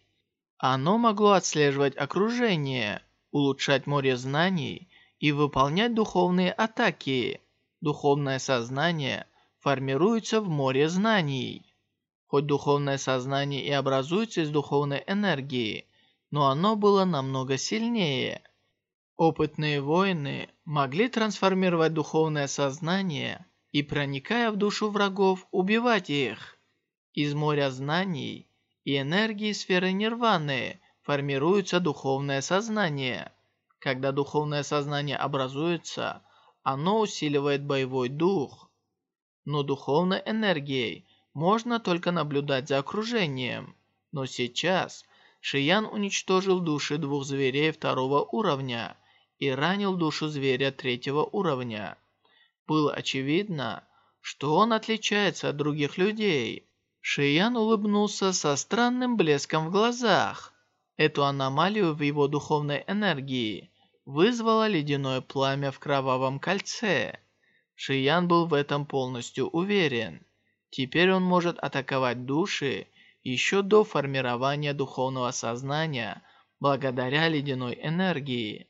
Оно могло отслеживать окружение, улучшать море знаний и выполнять духовные атаки. Духовное сознание формируется в море знаний. Хоть духовное сознание и образуется из духовной энергии, но оно было намного сильнее. Опытные воины могли трансформировать духовное сознание и, проникая в душу врагов, убивать их. Из моря знаний и энергии сферы нирваны формируется духовное сознание. Когда духовное сознание образуется, оно усиливает боевой дух. Но духовной энергией можно только наблюдать за окружением. Но сейчас Шиян уничтожил души двух зверей второго уровня и ранил душу зверя третьего уровня. Было очевидно, что он отличается от других людей. Шиян улыбнулся со странным блеском в глазах. Эту аномалию в его духовной энергии вызвало ледяное пламя в кровавом кольце. Шиян был в этом полностью уверен. Теперь он может атаковать души еще до формирования духовного сознания благодаря ледяной энергии.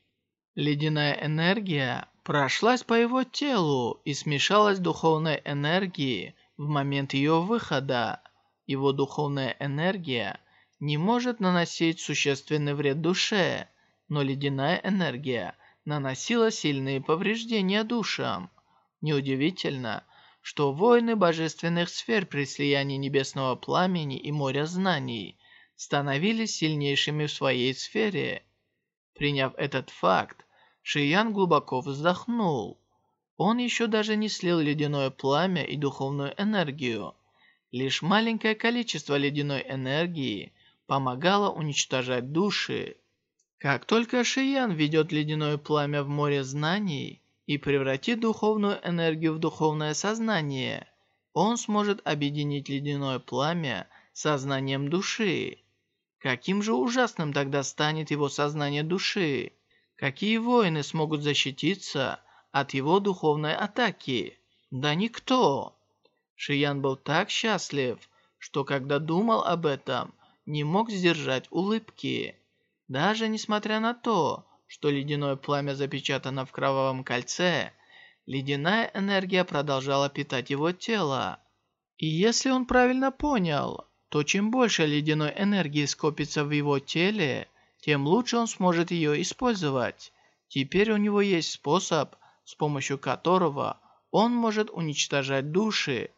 Ледяная энергия прошлась по его телу и смешалась с духовной энергией в момент ее выхода. Его духовная энергия не может наносить существенный вред душе, но ледяная энергия наносила сильные повреждения душам. Неудивительно, что воины божественных сфер при слиянии небесного пламени и моря знаний становились сильнейшими в своей сфере. Приняв этот факт, Шиян глубоко вздохнул. Он еще даже не слил ледяное пламя и духовную энергию. Лишь маленькое количество ледяной энергии помогало уничтожать души. Как только Шиян ведет ледяное пламя в море знаний и превратит духовную энергию в духовное сознание, он сможет объединить ледяное пламя с сознанием души. Каким же ужасным тогда станет его сознание души? Какие воины смогут защититься от его духовной атаки? Да никто. Шиян был так счастлив, что когда думал об этом, не мог сдержать улыбки. Даже несмотря на то, что ледяное пламя запечатано в кровавом кольце, ледяная энергия продолжала питать его тело. И если он правильно понял, то чем больше ледяной энергии скопится в его теле, тем лучше он сможет ее использовать. Теперь у него есть способ, с помощью которого он может уничтожать души.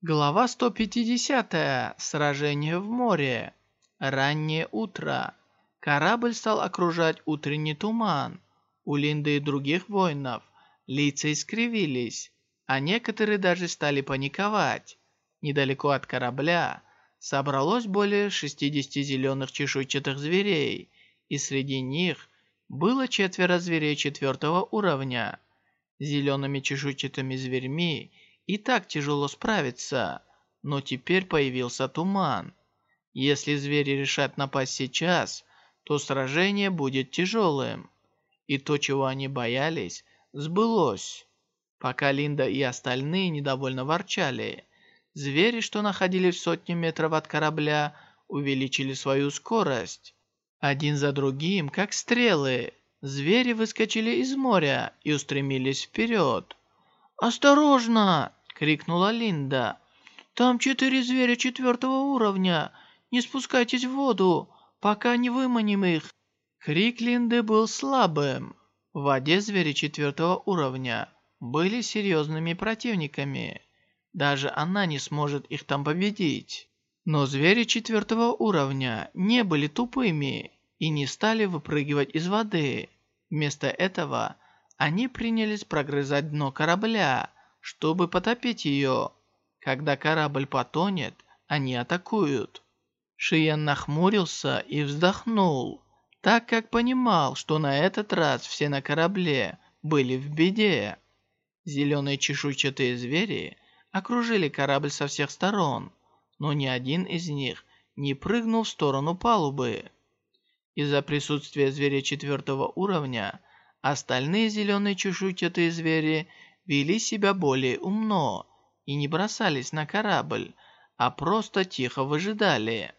Глава 150. Сражение в море. Раннее утро. Корабль стал окружать утренний туман. У Линды и других воинов лица искривились, а некоторые даже стали паниковать. Недалеко от корабля собралось более 60 зеленых чешуйчатых зверей, и среди них было четверо зверей четвертого уровня. Зелеными чешуйчатыми зверьми и так тяжело справиться, но теперь появился туман. Если звери решат напасть сейчас, то сражение будет тяжелым. И то, чего они боялись, сбылось. Пока Линда и остальные недовольно ворчали, звери, что находились в сотне метров от корабля, увеличили свою скорость. Один за другим, как стрелы, звери выскочили из моря и устремились вперед. «Осторожно!» — крикнула Линда. «Там четыре зверя четвертого уровня. Не спускайтесь в воду пока не выманим их!» Крик Линды был слабым. В воде звери четвертого уровня были серьезными противниками. Даже она не сможет их там победить. Но звери четвертого уровня не были тупыми и не стали выпрыгивать из воды. Вместо этого они принялись прогрызать дно корабля, чтобы потопить ее. Когда корабль потонет, они атакуют. Шиян нахмурился и вздохнул, так как понимал, что на этот раз все на корабле были в беде. Зеленые чешуйчатые звери окружили корабль со всех сторон, но ни один из них не прыгнул в сторону палубы. Из-за присутствия зверя четвертого уровня, остальные зеленые чешуйчатые звери вели себя более умно и не бросались на корабль, а просто тихо выжидали.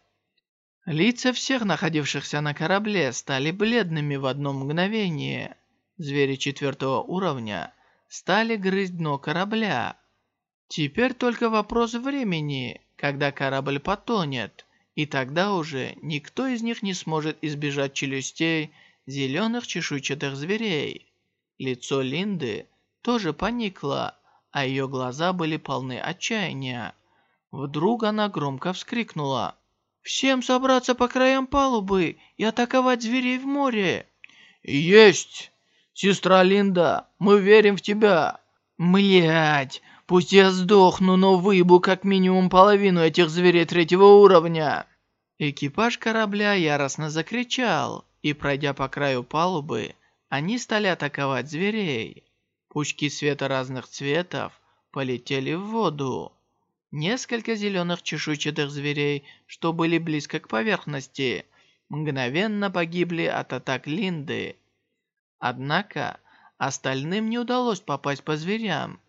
Лица всех находившихся на корабле стали бледными в одно мгновение. Звери четвертого уровня стали грызть дно корабля. Теперь только вопрос времени, когда корабль потонет, и тогда уже никто из них не сможет избежать челюстей зеленых чешуйчатых зверей. Лицо Линды тоже поникло, а ее глаза были полны отчаяния. Вдруг она громко вскрикнула. Всем собраться по краям палубы и атаковать зверей в море!» «Есть! Сестра Линда, мы верим в тебя!» «Млядь! Пусть я сдохну, но выебу как минимум половину этих зверей третьего уровня!» Экипаж корабля яростно закричал, и, пройдя по краю палубы, они стали атаковать зверей. Пучки света разных цветов полетели в воду. Несколько зеленых чешуйчатых зверей, что были близко к поверхности, мгновенно погибли от атак Линды. Однако, остальным не удалось попасть по зверям.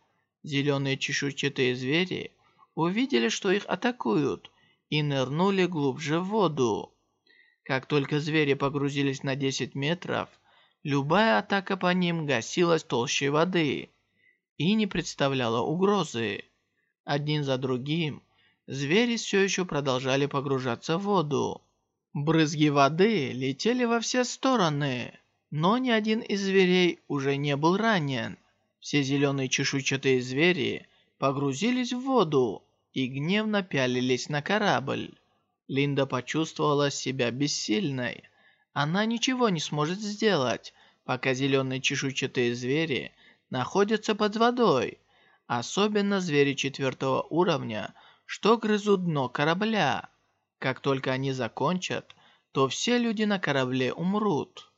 Зеленые чешуйчатые звери увидели, что их атакуют, и нырнули глубже в воду. Как только звери погрузились на 10 метров, любая атака по ним гасилась толщей воды и не представляла угрозы. Один за другим звери все еще продолжали погружаться в воду. Брызги воды летели во все стороны, но ни один из зверей уже не был ранен. Все зеленые чешуйчатые звери погрузились в воду и гневно пялились на корабль. Линда почувствовала себя бессильной. Она ничего не сможет сделать, пока зеленые чешуйчатые звери находятся под водой. Особенно звери четвертого уровня, что грызут дно корабля. Как только они закончат, то все люди на корабле умрут.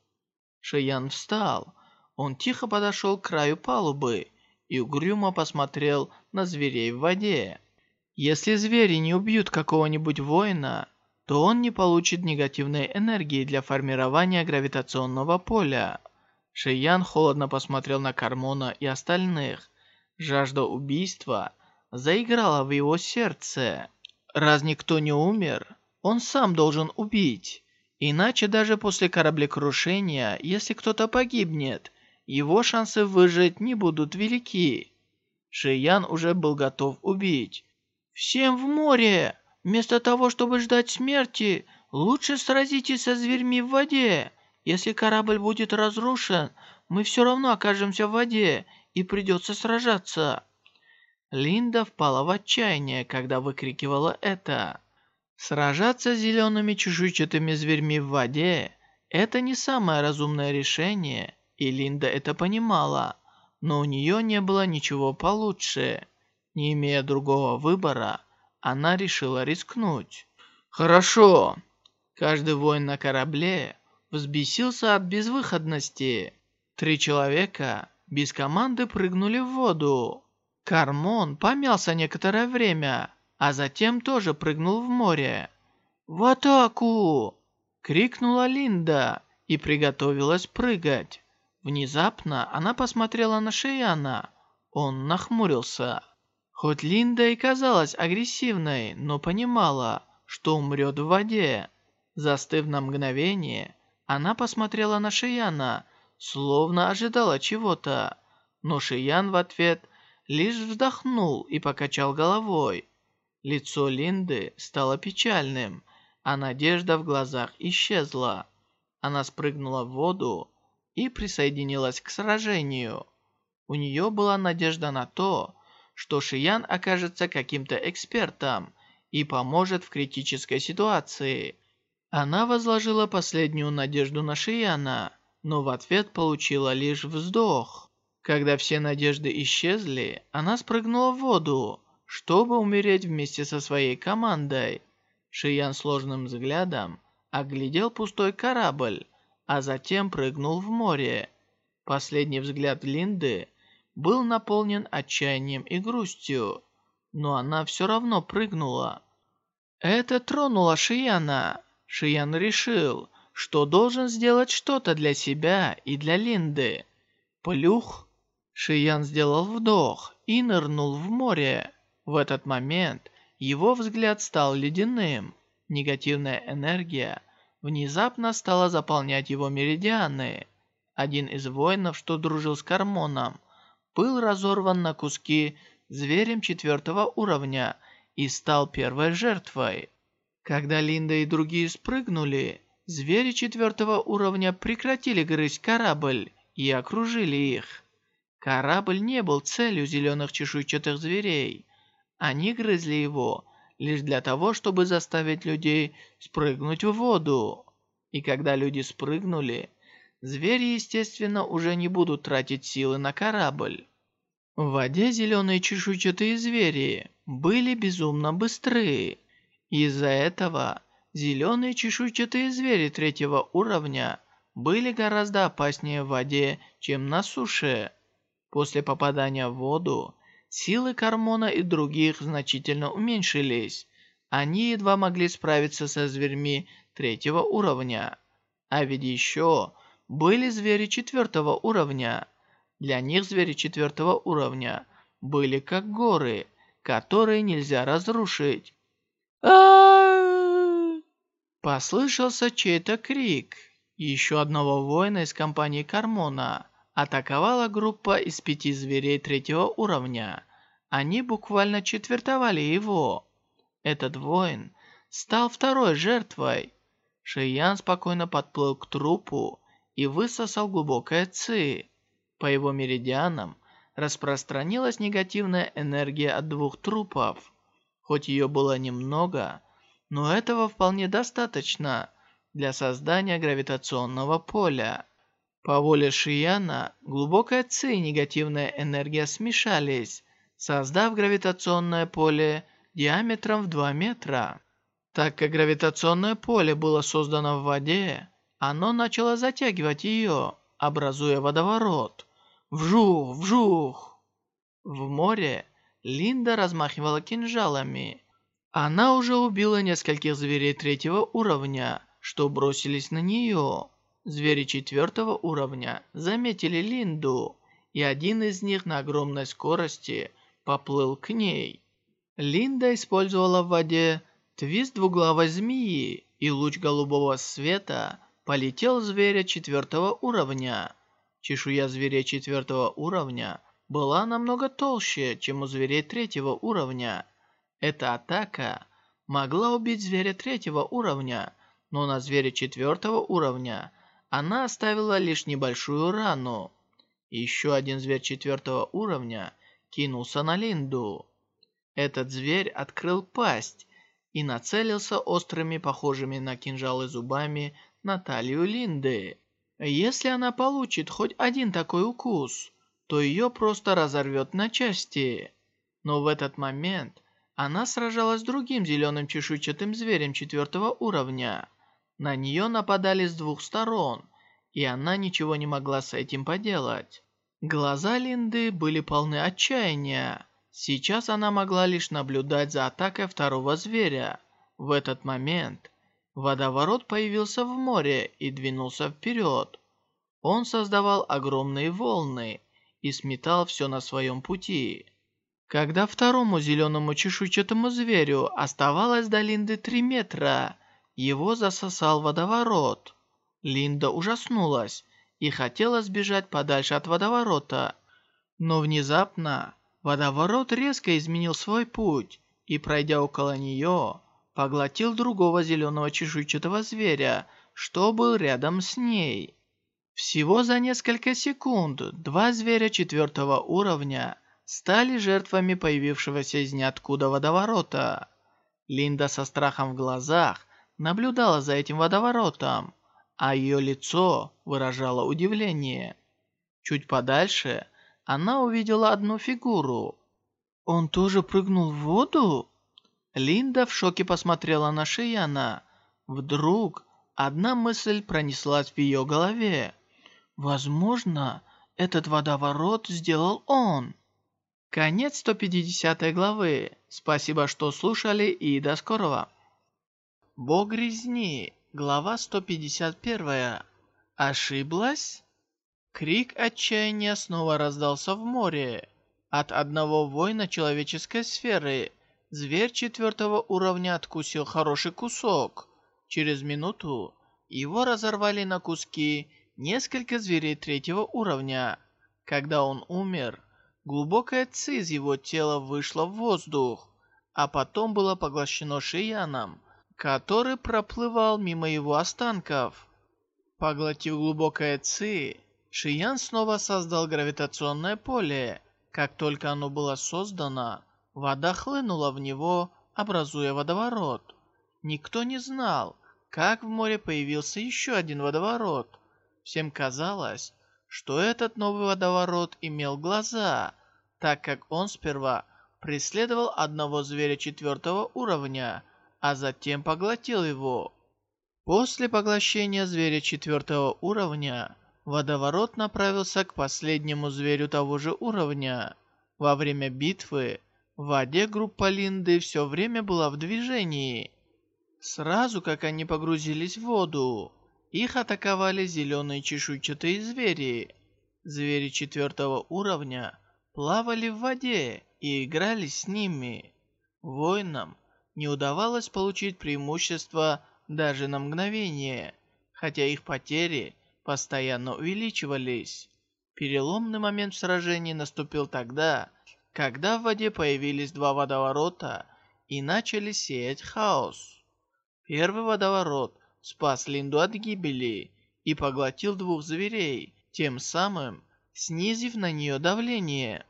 Шиян встал. Он тихо подошел к краю палубы и угрюмо посмотрел на зверей в воде. Если звери не убьют какого-нибудь воина, то он не получит негативной энергии для формирования гравитационного поля. Шиян холодно посмотрел на Кармона и остальных. Жажда убийства заиграла в его сердце. Раз никто не умер, он сам должен убить. Иначе даже после кораблекрушения, если кто-то погибнет, его шансы выжить не будут велики. Шиян уже был готов убить. «Всем в море! Вместо того, чтобы ждать смерти, лучше сразитесь со зверьми в воде. Если корабль будет разрушен, мы все равно окажемся в воде и придется сражаться». Линда впала в отчаяние, когда выкрикивала это. Сражаться с зелеными чешуйчатыми зверьми в воде – это не самое разумное решение, и Линда это понимала, но у нее не было ничего получше. Не имея другого выбора, она решила рискнуть. «Хорошо!» Каждый воин на корабле взбесился от безвыходности. Три человека без команды прыгнули в воду. Кармон помялся некоторое время, а затем тоже прыгнул в море. «В атаку!» — крикнула Линда и приготовилась прыгать. Внезапно она посмотрела на Шияна. Он нахмурился. Хоть Линда и казалась агрессивной, но понимала, что умрет в воде. Застыв на мгновение, она посмотрела на Шияна, словно ожидала чего-то. Но Шиян в ответ лишь вздохнул и покачал головой. Лицо Линды стало печальным, а надежда в глазах исчезла. Она спрыгнула в воду и присоединилась к сражению. У нее была надежда на то, что Шиян окажется каким-то экспертом и поможет в критической ситуации. Она возложила последнюю надежду на Шияна, но в ответ получила лишь вздох. Когда все надежды исчезли, она спрыгнула в воду чтобы умереть вместе со своей командой. Шиян сложным взглядом оглядел пустой корабль, а затем прыгнул в море. Последний взгляд Линды был наполнен отчаянием и грустью, но она все равно прыгнула. Это тронуло Шияна. Шиян решил, что должен сделать что-то для себя и для Линды. Плюх! Шиян сделал вдох и нырнул в море. В этот момент его взгляд стал ледяным. Негативная энергия внезапно стала заполнять его меридианы. Один из воинов, что дружил с Кармоном, был разорван на куски зверем четвертого уровня и стал первой жертвой. Когда Линда и другие спрыгнули, звери четвертого уровня прекратили грызть корабль и окружили их. Корабль не был целью зеленых чешуйчатых зверей. Они грызли его лишь для того, чтобы заставить людей спрыгнуть в воду. И когда люди спрыгнули, звери, естественно, уже не будут тратить силы на корабль. В воде зеленые чешуйчатые звери были безумно быстрые. Из-за этого зеленые чешуйчатые звери третьего уровня были гораздо опаснее в воде, чем на суше. После попадания в воду, Силы Кармона и других значительно уменьшились. Они едва могли справиться со зверьми третьего уровня. А ведь еще были звери четвертого уровня. Для них звери четвертого уровня были как горы, которые нельзя разрушить. Послышался чей-то крик. Еще одного воина из компании Кармона атаковала группа из пяти зверей третьего уровня. Они буквально четвертовали его. Этот воин стал второй жертвой. Шиян спокойно подплыл к трупу и высосал глубокое ци. По его меридианам распространилась негативная энергия от двух трупов. Хоть ее было немного, но этого вполне достаточно для создания гравитационного поля. По воле Шияна, глубокая ци и негативная энергия смешались, создав гравитационное поле диаметром в 2 метра. Так как гравитационное поле было создано в воде, оно начало затягивать ее, образуя водоворот. Вжух, вжух! В море Линда размахивала кинжалами. Она уже убила нескольких зверей третьего уровня, что бросились на нее. Звери четвертого уровня заметили Линду, и один из них на огромной скорости поплыл к ней. Линда использовала в воде твист двуглавой змеи, и луч голубого света полетел зверя четвертого уровня. Чешуя зверей четвертого уровня была намного толще, чем у зверей третьего уровня. Эта атака могла убить зверя третьего уровня, но на звере четвертого уровня она оставила лишь небольшую рану. Еще один зверь четвертого уровня кинулся на Линду. Этот зверь открыл пасть и нацелился острыми, похожими на кинжалы зубами, на талию Линды. Если она получит хоть один такой укус, то ее просто разорвет на части. Но в этот момент она сражалась с другим зеленым чешуйчатым зверем четвертого уровня. На нее нападали с двух сторон, и она ничего не могла с этим поделать. Глаза Линды были полны отчаяния. Сейчас она могла лишь наблюдать за атакой второго зверя. В этот момент водоворот появился в море и двинулся вперед. Он создавал огромные волны и сметал все на своем пути. Когда второму зеленому чешуйчатому зверю оставалось до Линды три метра, его засосал водоворот. Линда ужаснулась и хотела сбежать подальше от водоворота. Но внезапно водоворот резко изменил свой путь и, пройдя около нее, поглотил другого зеленого чешуйчатого зверя, что был рядом с ней. Всего за несколько секунд два зверя четвертого уровня стали жертвами появившегося из ниоткуда водоворота. Линда со страхом в глазах наблюдала за этим водоворотом, а ее лицо выражало удивление. Чуть подальше она увидела одну фигуру. «Он тоже прыгнул в воду?» Линда в шоке посмотрела на Шияна. Вдруг одна мысль пронеслась в ее голове. Возможно, этот водоворот сделал он. Конец 150 главы. Спасибо, что слушали и до скорого. Бог резни. Глава 151. Ошиблась? Крик отчаяния снова раздался в море. От одного воина человеческой сферы зверь четвертого уровня откусил хороший кусок. Через минуту его разорвали на куски несколько зверей третьего уровня. Когда он умер, глубокая ци из его тела вышла в воздух, а потом было поглощено Шияном, который проплывал мимо его останков. Поглотив глубокое ци, Шиян снова создал гравитационное поле. Как только оно было создано, вода хлынула в него, образуя водоворот. Никто не знал, как в море появился еще один водоворот. Всем казалось, что этот новый водоворот имел глаза, так как он сперва преследовал одного зверя четвертого уровня, а затем поглотил его. После поглощения зверя четвертого уровня, водоворот направился к последнему зверю того же уровня. Во время битвы в воде группа Линды все время была в движении. Сразу как они погрузились в воду, их атаковали зеленые чешуйчатые звери. Звери четвертого уровня плавали в воде и играли с ними. Воинам не удавалось получить преимущество даже на мгновение, хотя их потери постоянно увеличивались. Переломный момент в сражении наступил тогда, когда в воде появились два водоворота и начали сеять хаос. Первый водоворот спас Линду от гибели и поглотил двух зверей, тем самым снизив на нее давление.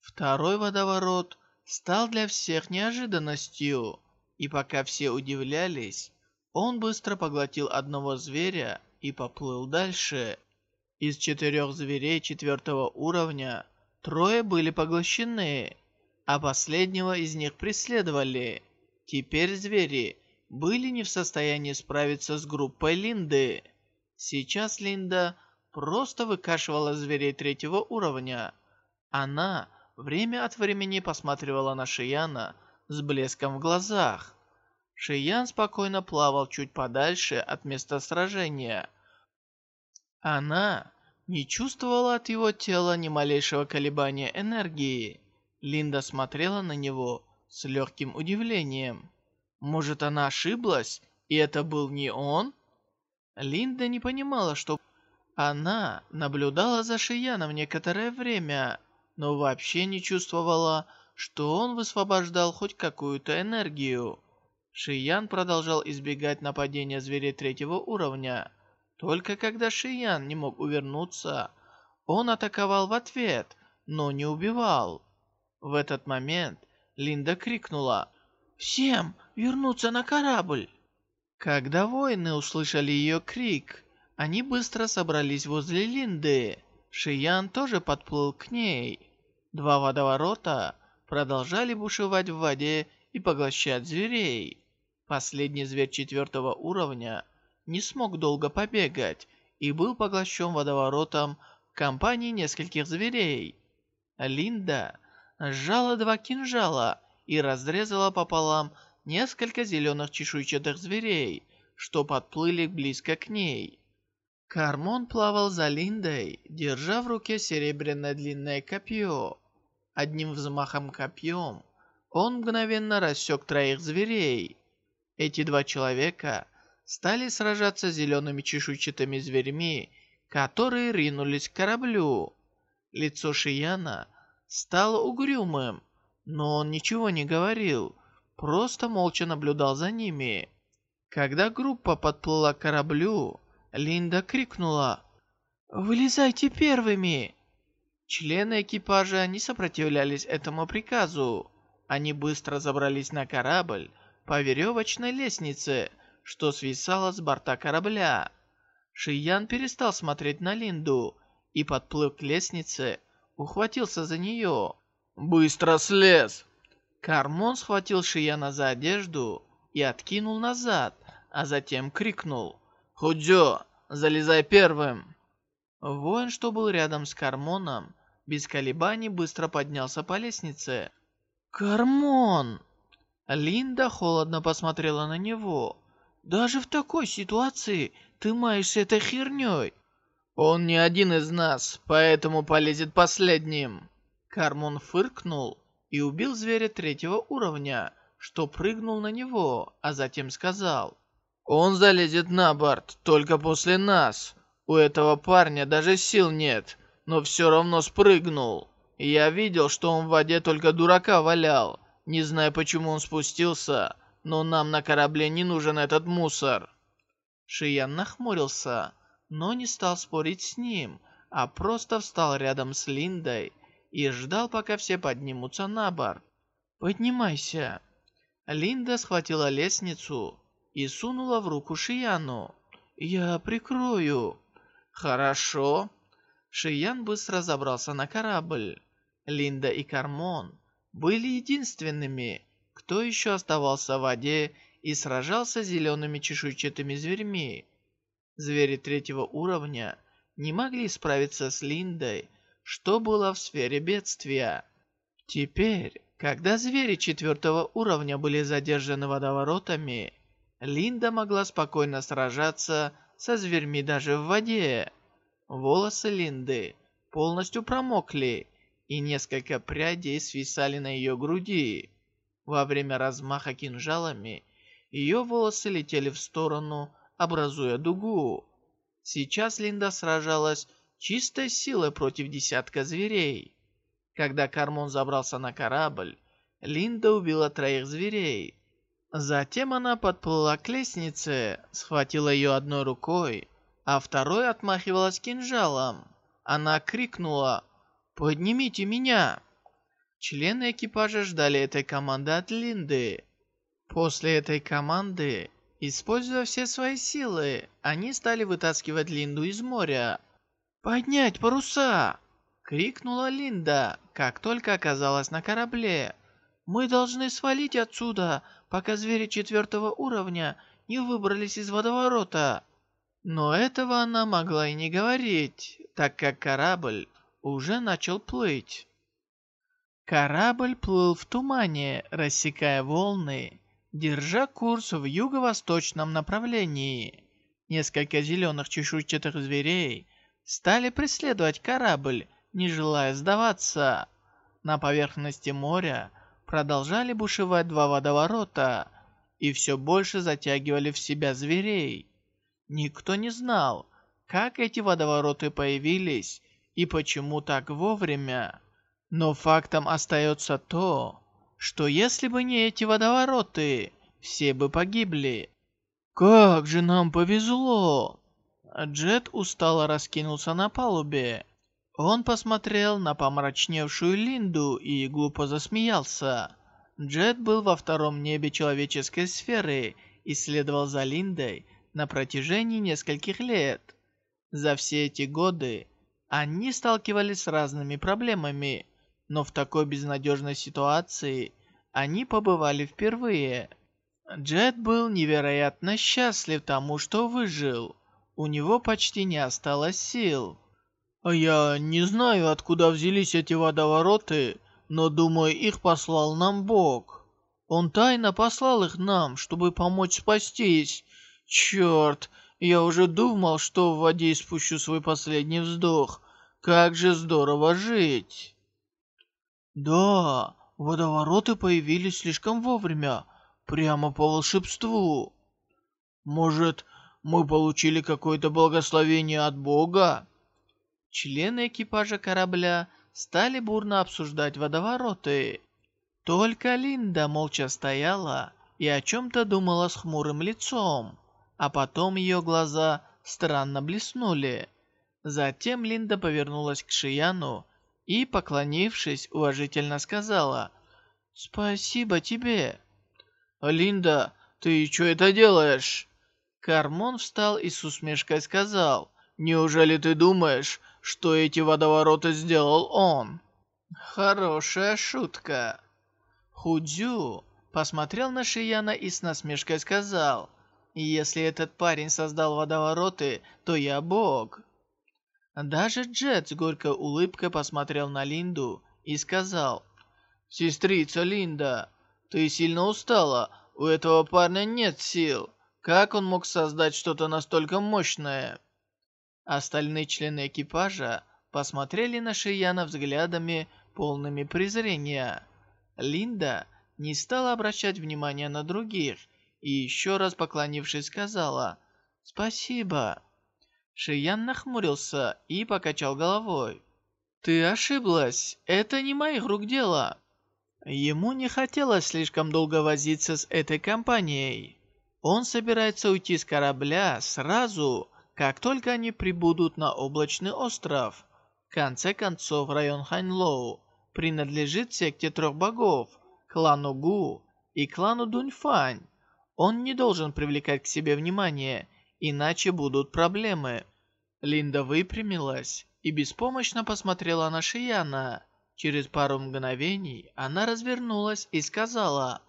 Второй водоворот стал для всех неожиданностью, и пока все удивлялись, он быстро поглотил одного зверя и поплыл дальше. Из четырех зверей четвертого уровня трое были поглощены, а последнего из них преследовали. Теперь звери были не в состоянии справиться с группой Линды. Сейчас Линда просто выкашивала зверей третьего уровня. Она время от времени посматривала на Шияна с блеском в глазах. Шиян спокойно плавал чуть подальше от места сражения. Она не чувствовала от его тела ни малейшего колебания энергии. Линда смотрела на него с легким удивлением. Может, она ошиблась, и это был не он? Линда не понимала, что она наблюдала за Шияном некоторое время, но вообще не чувствовала, что он высвобождал хоть какую-то энергию. Шиян продолжал избегать нападения зверей третьего уровня. Только когда Шиян не мог увернуться, он атаковал в ответ, но не убивал. В этот момент Линда крикнула «Всем вернуться на корабль!». Когда воины услышали ее крик, они быстро собрались возле Линды. Шиян тоже подплыл к ней. Два водоворота продолжали бушевать в воде и поглощать зверей. Последний зверь четвертого уровня не смог долго побегать и был поглощен водоворотом компании нескольких зверей. Линда сжала два кинжала и разрезала пополам несколько зеленых чешуйчатых зверей, что подплыли близко к ней. Кармон плавал за Линдой, держа в руке серебряное длинное копье. Одним взмахом копьем он мгновенно рассек троих зверей. Эти два человека стали сражаться с зелеными чешуйчатыми зверьми, которые ринулись к кораблю. Лицо Шияна стало угрюмым, но он ничего не говорил, просто молча наблюдал за ними. Когда группа подплыла к кораблю, Линда крикнула «Вылезайте первыми!». Члены экипажа не сопротивлялись этому приказу. Они быстро забрались на корабль по веревочной лестнице, что свисала с борта корабля. Шиян перестал смотреть на Линду и, подплыв к лестнице, ухватился за нее. «Быстро слез!» Кармон схватил Шияна за одежду и откинул назад, а затем крикнул. «Худзё, залезай первым!» Воин, что был рядом с Кармоном, без колебаний быстро поднялся по лестнице. «Кармон!» Линда холодно посмотрела на него. «Даже в такой ситуации ты маешься этой херней!» «Он не один из нас, поэтому полезет последним!» Кармон фыркнул и убил зверя третьего уровня, что прыгнул на него, а затем сказал он залезет на борт только после нас. У этого парня даже сил нет, но все равно спрыгнул. Я видел, что он в воде только дурака валял. Не знаю, почему он спустился, но нам на корабле не нужен этот мусор. Шиян нахмурился, но не стал спорить с ним, а просто встал рядом с Линдой и ждал, пока все поднимутся на борт. «Поднимайся». Линда схватила лестницу и сунула в руку Шияну. «Я прикрою». «Хорошо». Шиян быстро забрался на корабль. Линда и Кармон были единственными, кто еще оставался в воде и сражался с зелеными чешуйчатыми зверьми. Звери третьего уровня не могли справиться с Линдой, что было в сфере бедствия. Теперь, когда звери четвертого уровня были задержаны водоворотами, Линда могла спокойно сражаться со зверьми даже в воде. Волосы Линды полностью промокли, и несколько прядей свисали на ее груди. Во время размаха кинжалами ее волосы летели в сторону, образуя дугу. Сейчас Линда сражалась чистой силой против десятка зверей. Когда Кармон забрался на корабль, Линда убила троих зверей. Затем она подплыла к лестнице, схватила ее одной рукой, а второй отмахивалась кинжалом. Она крикнула «Поднимите меня!». Члены экипажа ждали этой команды от Линды. После этой команды, используя все свои силы, они стали вытаскивать Линду из моря. «Поднять паруса!» — крикнула Линда, как только оказалась на корабле. «Мы должны свалить отсюда, пока звери четвертого уровня не выбрались из водоворота. Но этого она могла и не говорить, так как корабль уже начал плыть. Корабль плыл в тумане, рассекая волны, держа курс в юго-восточном направлении. Несколько зеленых чешуйчатых зверей стали преследовать корабль, не желая сдаваться. На поверхности моря продолжали бушевать два водоворота и все больше затягивали в себя зверей. Никто не знал, как эти водовороты появились и почему так вовремя. Но фактом остается то, что если бы не эти водовороты, все бы погибли. «Как же нам повезло!» Джет устало раскинулся на палубе. Он посмотрел на помрачневшую Линду и глупо засмеялся. Джет был во втором небе человеческой сферы и следовал за Линдой на протяжении нескольких лет. За все эти годы они сталкивались с разными проблемами, но в такой безнадежной ситуации они побывали впервые. Джет был невероятно счастлив тому, что выжил. У него почти не осталось сил. А я не знаю, откуда взялись эти водовороты, но думаю, их послал нам Бог. Он тайно послал их нам, чтобы помочь спастись. Черт, я уже думал, что в воде спущу свой последний вздох. Как же здорово жить. Да, водовороты появились слишком вовремя, прямо по волшебству. Может, мы получили какое-то благословение от Бога? Члены экипажа корабля стали бурно обсуждать водовороты. Только Линда молча стояла и о чем-то думала с хмурым лицом, а потом ее глаза странно блеснули. Затем Линда повернулась к Шияну и, поклонившись, уважительно сказала «Спасибо тебе». «Линда, ты что это делаешь?» Кармон встал и с усмешкой сказал «Неужели ты думаешь, что эти водовороты сделал он. Хорошая шутка. Худзю посмотрел на Шияна и с насмешкой сказал, «Если этот парень создал водовороты, то я бог». Даже Джет с горькой улыбкой посмотрел на Линду и сказал, «Сестрица Линда, ты сильно устала, у этого парня нет сил. Как он мог создать что-то настолько мощное?» Остальные члены экипажа посмотрели на Шияна взглядами, полными презрения. Линда не стала обращать внимания на других и еще раз поклонившись сказала «Спасибо». Шиян нахмурился и покачал головой. «Ты ошиблась, это не моих рук дело». Ему не хотелось слишком долго возиться с этой компанией. Он собирается уйти с корабля сразу, как только они прибудут на облачный остров. В конце концов, район Ханьлоу принадлежит секте трех богов, клану Гу и клану Дуньфань. Он не должен привлекать к себе внимание, иначе будут проблемы. Линда выпрямилась и беспомощно посмотрела на Шияна. Через пару мгновений она развернулась и сказала,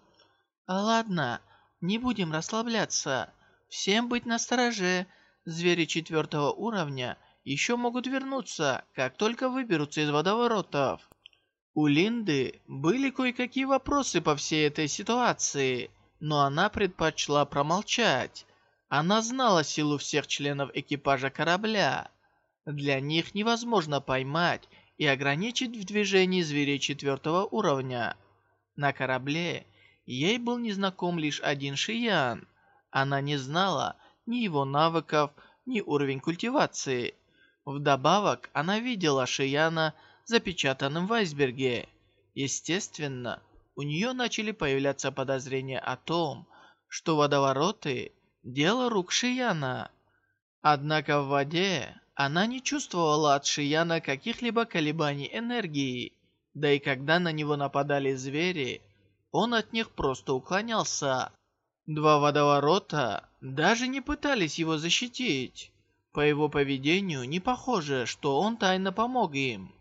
«Ладно, не будем расслабляться. Всем быть настороже, Звери четвертого уровня еще могут вернуться, как только выберутся из водоворотов. У Линды были кое-какие вопросы по всей этой ситуации, но она предпочла промолчать. Она знала силу всех членов экипажа корабля. Для них невозможно поймать и ограничить в движении зверей четвертого уровня. На корабле ей был незнаком лишь один Шиян. Она не знала, ни его навыков, ни уровень культивации. Вдобавок, она видела Шияна запечатанным в айсберге. Естественно, у нее начали появляться подозрения о том, что водовороты – дело рук Шияна. Однако в воде она не чувствовала от Шияна каких-либо колебаний энергии, да и когда на него нападали звери, он от них просто уклонялся. Два водоворота даже не пытались его защитить. По его поведению не похоже, что он тайно помог им.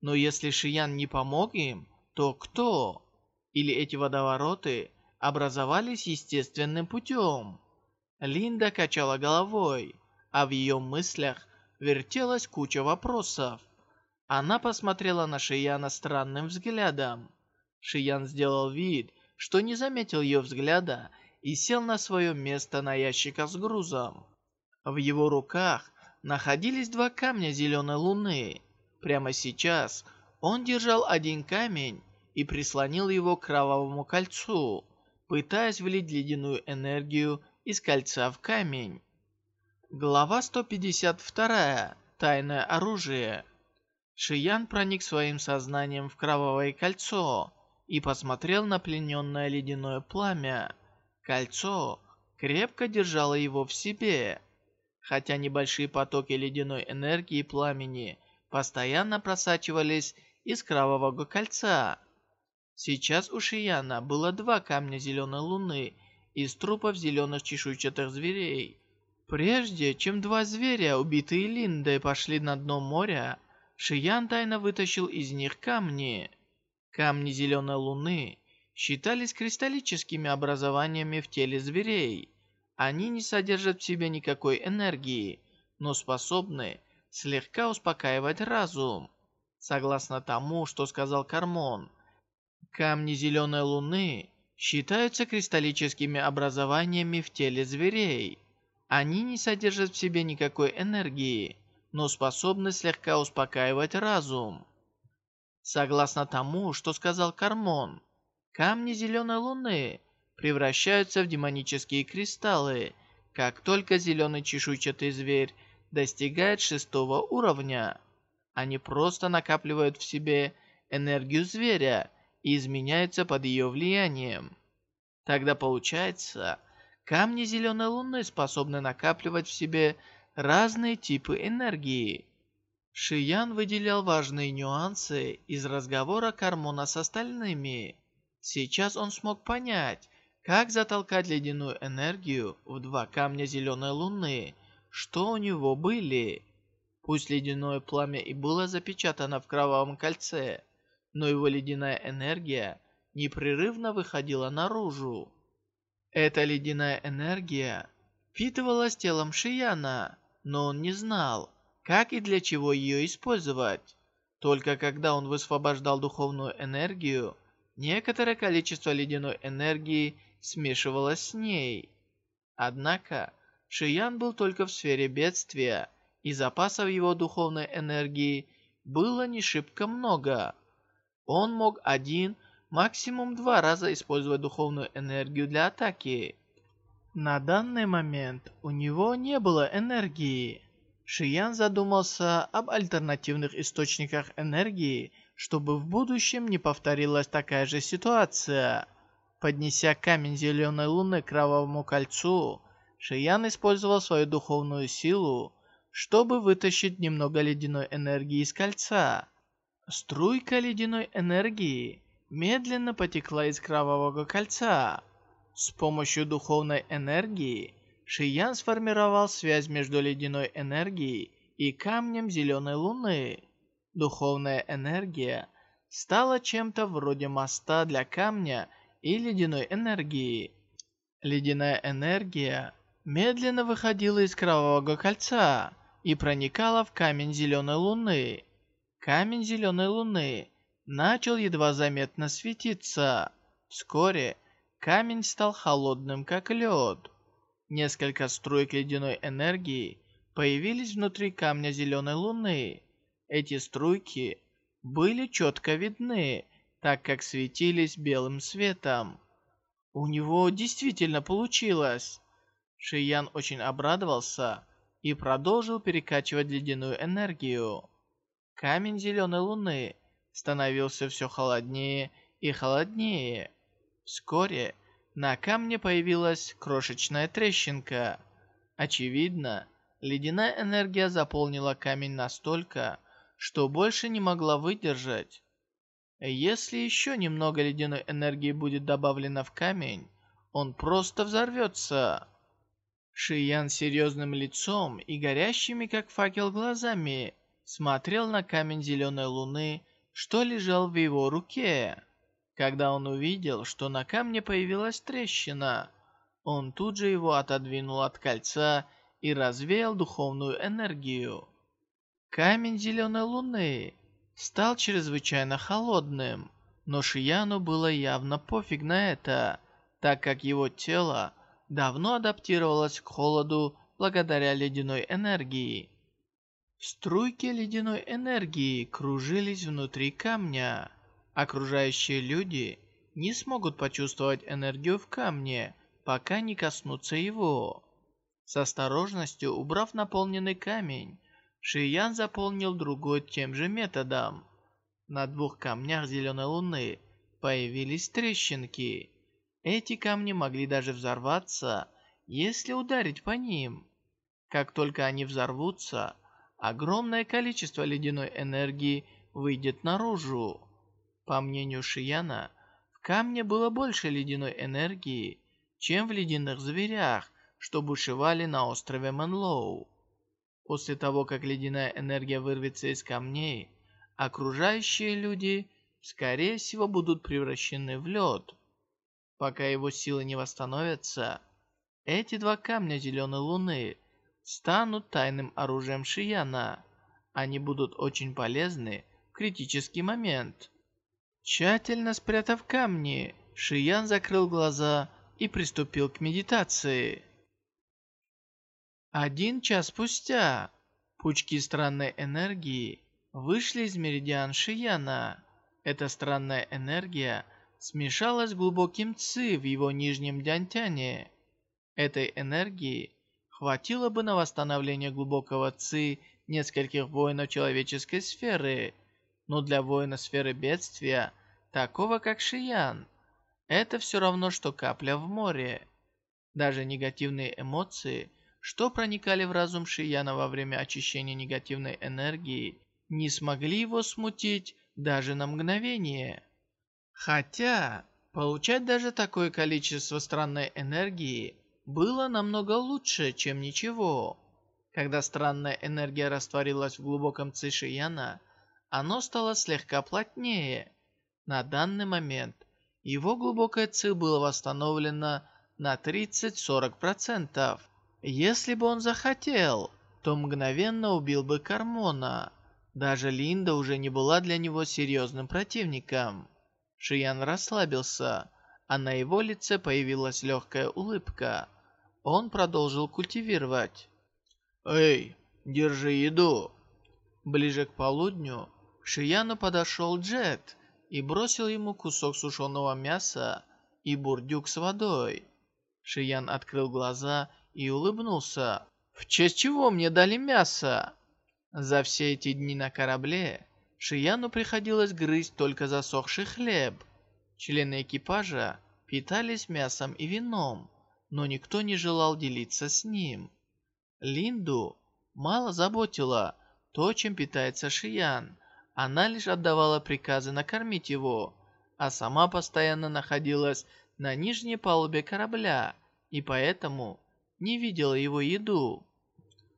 Но если Шиян не помог им, то кто? Или эти водовороты образовались естественным путем? Линда качала головой, а в ее мыслях вертелась куча вопросов. Она посмотрела на Шияна странным взглядом. Шиян сделал вид, что не заметил ее взгляда и сел на свое место на ящика с грузом. В его руках находились два камня зеленой луны. Прямо сейчас он держал один камень и прислонил его к кровавому кольцу, пытаясь влить ледяную энергию из кольца в камень. Глава 152. Тайное оружие. Шиян проник своим сознанием в кровавое кольцо и посмотрел на плененное ледяное пламя. Кольцо крепко держало его в себе, хотя небольшие потоки ледяной энергии пламени постоянно просачивались из кровавого кольца. Сейчас у Шияна было два камня зеленой луны из трупов зеленых чешуйчатых зверей. Прежде чем два зверя, убитые Линдой, пошли на дно моря, Шиян тайно вытащил из них камни. Камни Зеленой Луны считались кристаллическими образованиями в теле зверей. Они не содержат в себе никакой энергии, но способны слегка успокаивать разум. Согласно тому, что сказал Кармон, камни Зеленой Луны считаются кристаллическими образованиями в теле зверей. Они не содержат в себе никакой энергии, но способны слегка успокаивать разум. Согласно тому, что сказал Кармон, камни Зеленой Луны превращаются в демонические кристаллы, как только зеленый чешуйчатый зверь достигает шестого уровня. Они просто накапливают в себе энергию зверя и изменяются под ее влиянием. Тогда получается, камни Зеленой Луны способны накапливать в себе разные типы энергии. Шиян выделял важные нюансы из разговора Кармона с остальными. Сейчас он смог понять, как затолкать ледяную энергию в два камня зеленой луны, что у него были. Пусть ледяное пламя и было запечатано в кровавом кольце, но его ледяная энергия непрерывно выходила наружу. Эта ледяная энергия впитывалась телом Шияна, но он не знал, как и для чего ее использовать. Только когда он высвобождал духовную энергию, некоторое количество ледяной энергии смешивалось с ней. Однако, Шиян был только в сфере бедствия, и запасов его духовной энергии было не шибко много. Он мог один, максимум два раза использовать духовную энергию для атаки. На данный момент у него не было энергии. Шиян задумался об альтернативных источниках энергии, чтобы в будущем не повторилась такая же ситуация. Поднеся камень Зеленой Луны к Кровавому Кольцу, Шиян использовал свою духовную силу, чтобы вытащить немного ледяной энергии из кольца. Струйка ледяной энергии медленно потекла из Кровавого Кольца. С помощью духовной энергии Шиян сформировал связь между ледяной энергией и камнем зеленой луны. Духовная энергия стала чем-то вроде моста для камня и ледяной энергии. Ледяная энергия медленно выходила из кровавого кольца и проникала в камень зеленой луны. Камень зеленой луны начал едва заметно светиться. Вскоре Камень стал холодным, как лед. Несколько струек ледяной энергии появились внутри камня зеленой луны. Эти струйки были четко видны, так как светились белым светом. У него действительно получилось. Шиян очень обрадовался и продолжил перекачивать ледяную энергию. Камень зеленой луны становился все холоднее и холоднее. Вскоре на камне появилась крошечная трещинка. Очевидно, ледяная энергия заполнила камень настолько, что больше не могла выдержать. Если еще немного ледяной энергии будет добавлено в камень, он просто взорвется. Шиян серьезным лицом и горящими как факел глазами смотрел на камень зеленой луны, что лежал в его руке. Когда он увидел, что на камне появилась трещина, он тут же его отодвинул от кольца и развеял духовную энергию. Камень Зеленой Луны стал чрезвычайно холодным, но Шияну было явно пофиг на это, так как его тело давно адаптировалось к холоду благодаря ледяной энергии. Струйки ледяной энергии кружились внутри камня. Окружающие люди не смогут почувствовать энергию в камне, пока не коснутся его. С осторожностью убрав наполненный камень, Шиян заполнил другой тем же методом. На двух камнях зеленой луны появились трещинки. Эти камни могли даже взорваться, если ударить по ним. Как только они взорвутся, огромное количество ледяной энергии выйдет наружу. По мнению Шияна, в камне было больше ледяной энергии, чем в ледяных зверях, что бушевали на острове Мэнлоу. После того, как ледяная энергия вырвется из камней, окружающие люди, скорее всего, будут превращены в лед. Пока его силы не восстановятся, эти два камня Зеленой Луны станут тайным оружием Шияна. Они будут очень полезны в критический момент. Тщательно спрятав камни, Шиян закрыл глаза и приступил к медитации. Один час спустя пучки странной энергии вышли из меридиан Шияна. Эта странная энергия смешалась с глубоким ци в его нижнем дянтяне. Этой энергии хватило бы на восстановление глубокого ци нескольких воинов человеческой сферы, но для воина сферы бедствия, такого как Шиян, это все равно, что капля в море. Даже негативные эмоции – что проникали в разум Шияна во время очищения негативной энергии, не смогли его смутить даже на мгновение. Хотя, получать даже такое количество странной энергии было намного лучше, чем ничего. Когда странная энергия растворилась в глубоком ци Шияна, оно стало слегка плотнее. На данный момент его глубокое ци было восстановлено на 30-40%. Если бы он захотел, то мгновенно убил бы Кармона. Даже Линда уже не была для него серьезным противником. Шиян расслабился, а на его лице появилась легкая улыбка. Он продолжил культивировать. «Эй, держи еду!» Ближе к полудню Шияну подошел Джет и бросил ему кусок сушеного мяса и бурдюк с водой. Шиян открыл глаза и улыбнулся. «В честь чего мне дали мясо?» За все эти дни на корабле Шияну приходилось грызть только засохший хлеб. Члены экипажа питались мясом и вином, но никто не желал делиться с ним. Линду мало заботило то, чем питается Шиян. Она лишь отдавала приказы накормить его, а сама постоянно находилась на нижней палубе корабля, и поэтому не видела его еду.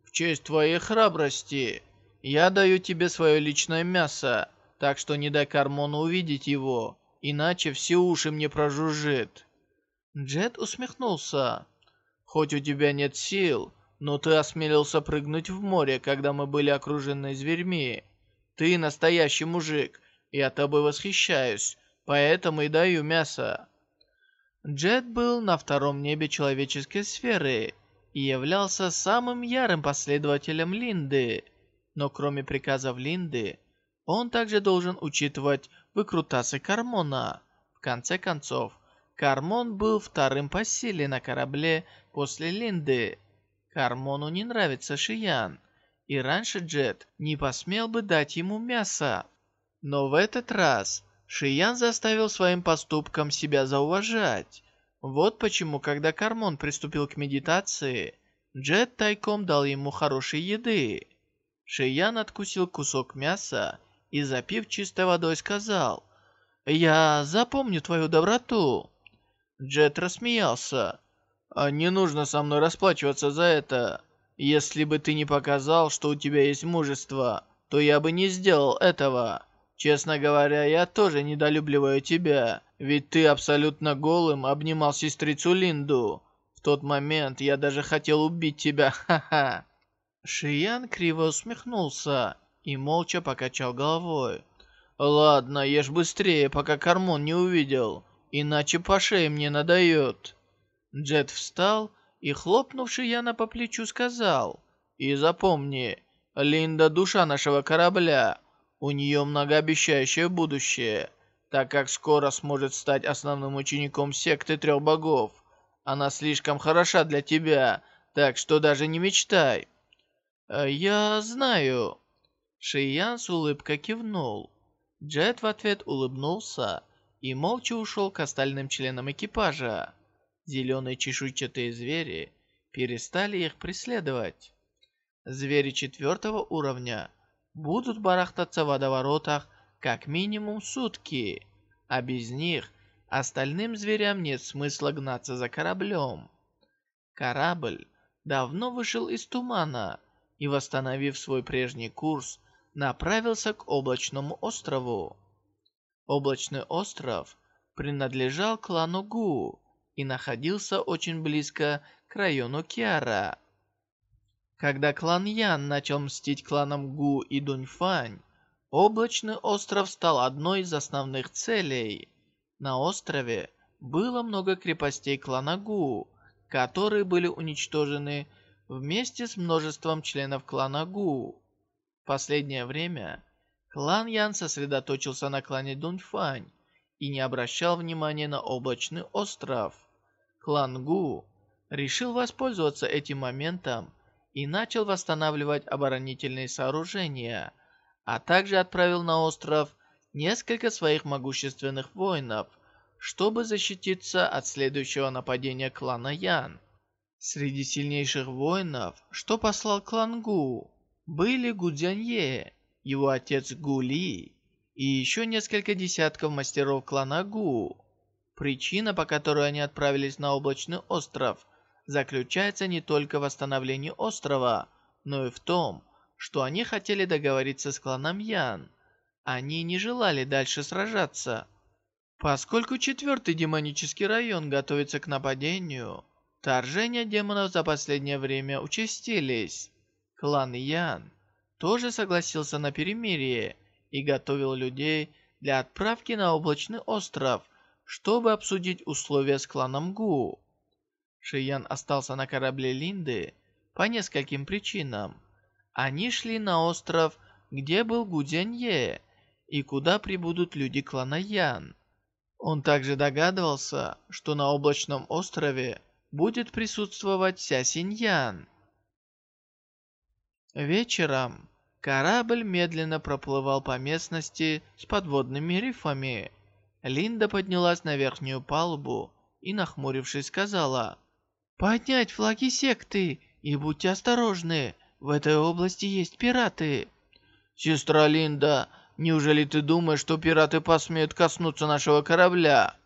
«В честь твоей храбрости я даю тебе свое личное мясо, так что не дай Кармону увидеть его, иначе все уши мне прожужжит». Джет усмехнулся. «Хоть у тебя нет сил, но ты осмелился прыгнуть в море, когда мы были окружены зверьми. Ты настоящий мужик, я тобой восхищаюсь, поэтому и даю мясо». Джет был на втором небе человеческой сферы и являлся самым ярым последователем Линды. Но кроме приказов Линды, он также должен учитывать выкрутасы Кармона. В конце концов, Кармон был вторым по силе на корабле после Линды. Кармону не нравится Шиян, и раньше Джет не посмел бы дать ему мясо. Но в этот раз Шиян заставил своим поступком себя зауважать. Вот почему, когда Кармон приступил к медитации, Джет тайком дал ему хорошей еды. Шиян откусил кусок мяса и, запив чистой водой, сказал, «Я запомню твою доброту». Джет рассмеялся. «А не нужно со мной расплачиваться за это. Если бы ты не показал, что у тебя есть мужество, то я бы не сделал этого». Честно говоря, я тоже недолюбливаю тебя, ведь ты абсолютно голым обнимал сестрицу Линду. В тот момент я даже хотел убить тебя, ха-ха». Шиян криво усмехнулся и молча покачал головой. Ладно, ешь быстрее, пока Кармон не увидел, иначе по шее мне надает. Джет встал и, хлопнувший Яна по плечу, сказал, «И запомни, Линда — душа нашего корабля, у нее многообещающее будущее, так как скоро сможет стать основным учеником секты трех богов. Она слишком хороша для тебя, так что даже не мечтай». «Я знаю». Шиян с улыбкой кивнул. Джет в ответ улыбнулся и молча ушел к остальным членам экипажа. Зеленые чешуйчатые звери перестали их преследовать. Звери четвертого уровня будут барахтаться в водоворотах как минимум сутки, а без них остальным зверям нет смысла гнаться за кораблем. Корабль давно вышел из тумана и, восстановив свой прежний курс, направился к облачному острову. Облачный остров принадлежал клану Гу и находился очень близко к району Киара. Когда клан Ян начал мстить кланам Гу и Дуньфань, облачный остров стал одной из основных целей. На острове было много крепостей клана Гу, которые были уничтожены вместе с множеством членов клана Гу последнее время клан Ян сосредоточился на клане Дуньфань и не обращал внимания на облачный остров. Клан Гу решил воспользоваться этим моментом и начал восстанавливать оборонительные сооружения, а также отправил на остров несколько своих могущественных воинов, чтобы защититься от следующего нападения клана Ян. Среди сильнейших воинов, что послал клан Гу, были Гудзянье, его отец Гули и еще несколько десятков мастеров клана Гу. Причина, по которой они отправились на облачный остров, заключается не только в восстановлении острова, но и в том, что они хотели договориться с кланом Ян. Они не желали дальше сражаться. Поскольку четвертый демонический район готовится к нападению, вторжения демонов за последнее время участились. Клан Ян тоже согласился на перемирие и готовил людей для отправки на облачный остров, чтобы обсудить условия с кланом Гу. Шиян остался на корабле Линды по нескольким причинам. Они шли на остров, где был Гудзянье, и куда прибудут люди клана Ян. Он также догадывался, что на облачном острове будет присутствовать Ся Синьян. Вечером корабль медленно проплывал по местности с подводными рифами. Линда поднялась на верхнюю палубу и, нахмурившись, сказала, «Поднять флаги секты и будьте осторожны, в этой области есть пираты». «Сестра Линда, неужели ты думаешь, что пираты посмеют коснуться нашего корабля?»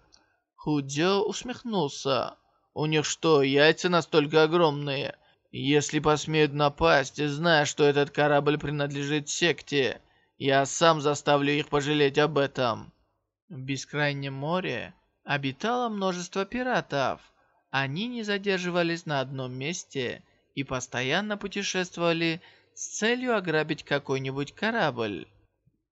Худзё усмехнулся. «У них что, яйца настолько огромные?» Если посмеют напасть, зная, что этот корабль принадлежит секте, я сам заставлю их пожалеть об этом. В бескрайнем море обитало множество пиратов. Они не задерживались на одном месте и постоянно путешествовали с целью ограбить какой-нибудь корабль.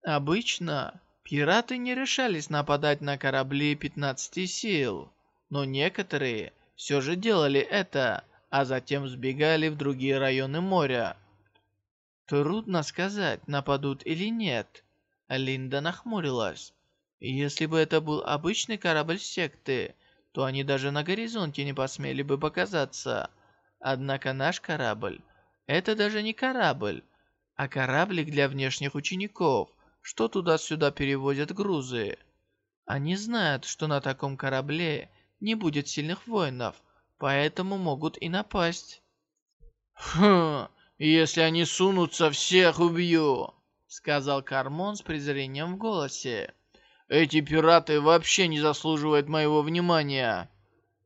Обычно пираты не решались нападать на корабли 15 сил, но некоторые все же делали это, а затем сбегали в другие районы моря. Трудно сказать, нападут или нет. Линда нахмурилась. Если бы это был обычный корабль секты, то они даже на горизонте не посмели бы показаться. Однако наш корабль — это даже не корабль, а кораблик для внешних учеников, что туда-сюда перевозят грузы. Они знают, что на таком корабле не будет сильных воинов, поэтому могут и напасть. «Хм, если они сунутся, всех убью!» Сказал Кармон с презрением в голосе. «Эти пираты вообще не заслуживают моего внимания!»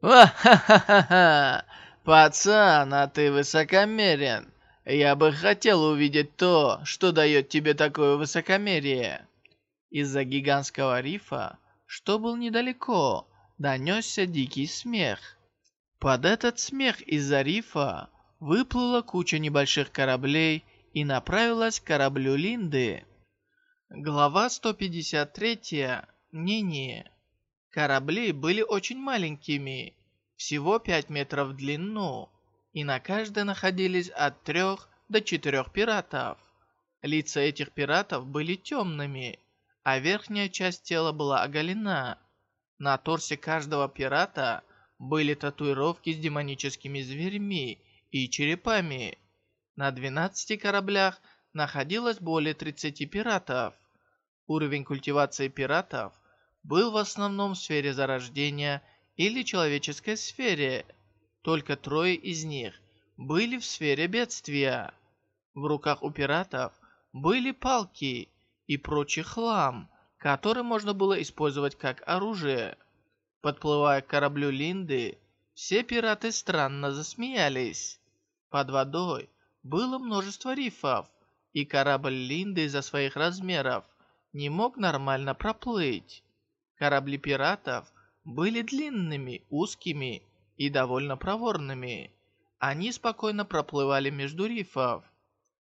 «Ха-ха-ха-ха! Пацан, а ты высокомерен! Я бы хотел увидеть то, что дает тебе такое высокомерие!» Из-за гигантского рифа, что был недалеко, донесся дикий смех. Под этот смех из-за рифа выплыла куча небольших кораблей и направилась к кораблю Линды. Глава 153. Мнение. Корабли были очень маленькими, всего 5 метров в длину, и на каждой находились от 3 до 4 пиратов. Лица этих пиратов были темными, а верхняя часть тела была оголена. На торсе каждого пирата были татуировки с демоническими зверьми и черепами. На 12 кораблях находилось более 30 пиратов. Уровень культивации пиратов был в основном в сфере зарождения или человеческой сфере. Только трое из них были в сфере бедствия. В руках у пиратов были палки и прочий хлам, который можно было использовать как оружие. Подплывая к кораблю Линды, все пираты странно засмеялись. Под водой было множество рифов, и корабль Линды из-за своих размеров не мог нормально проплыть. Корабли пиратов были длинными, узкими и довольно проворными. Они спокойно проплывали между рифов.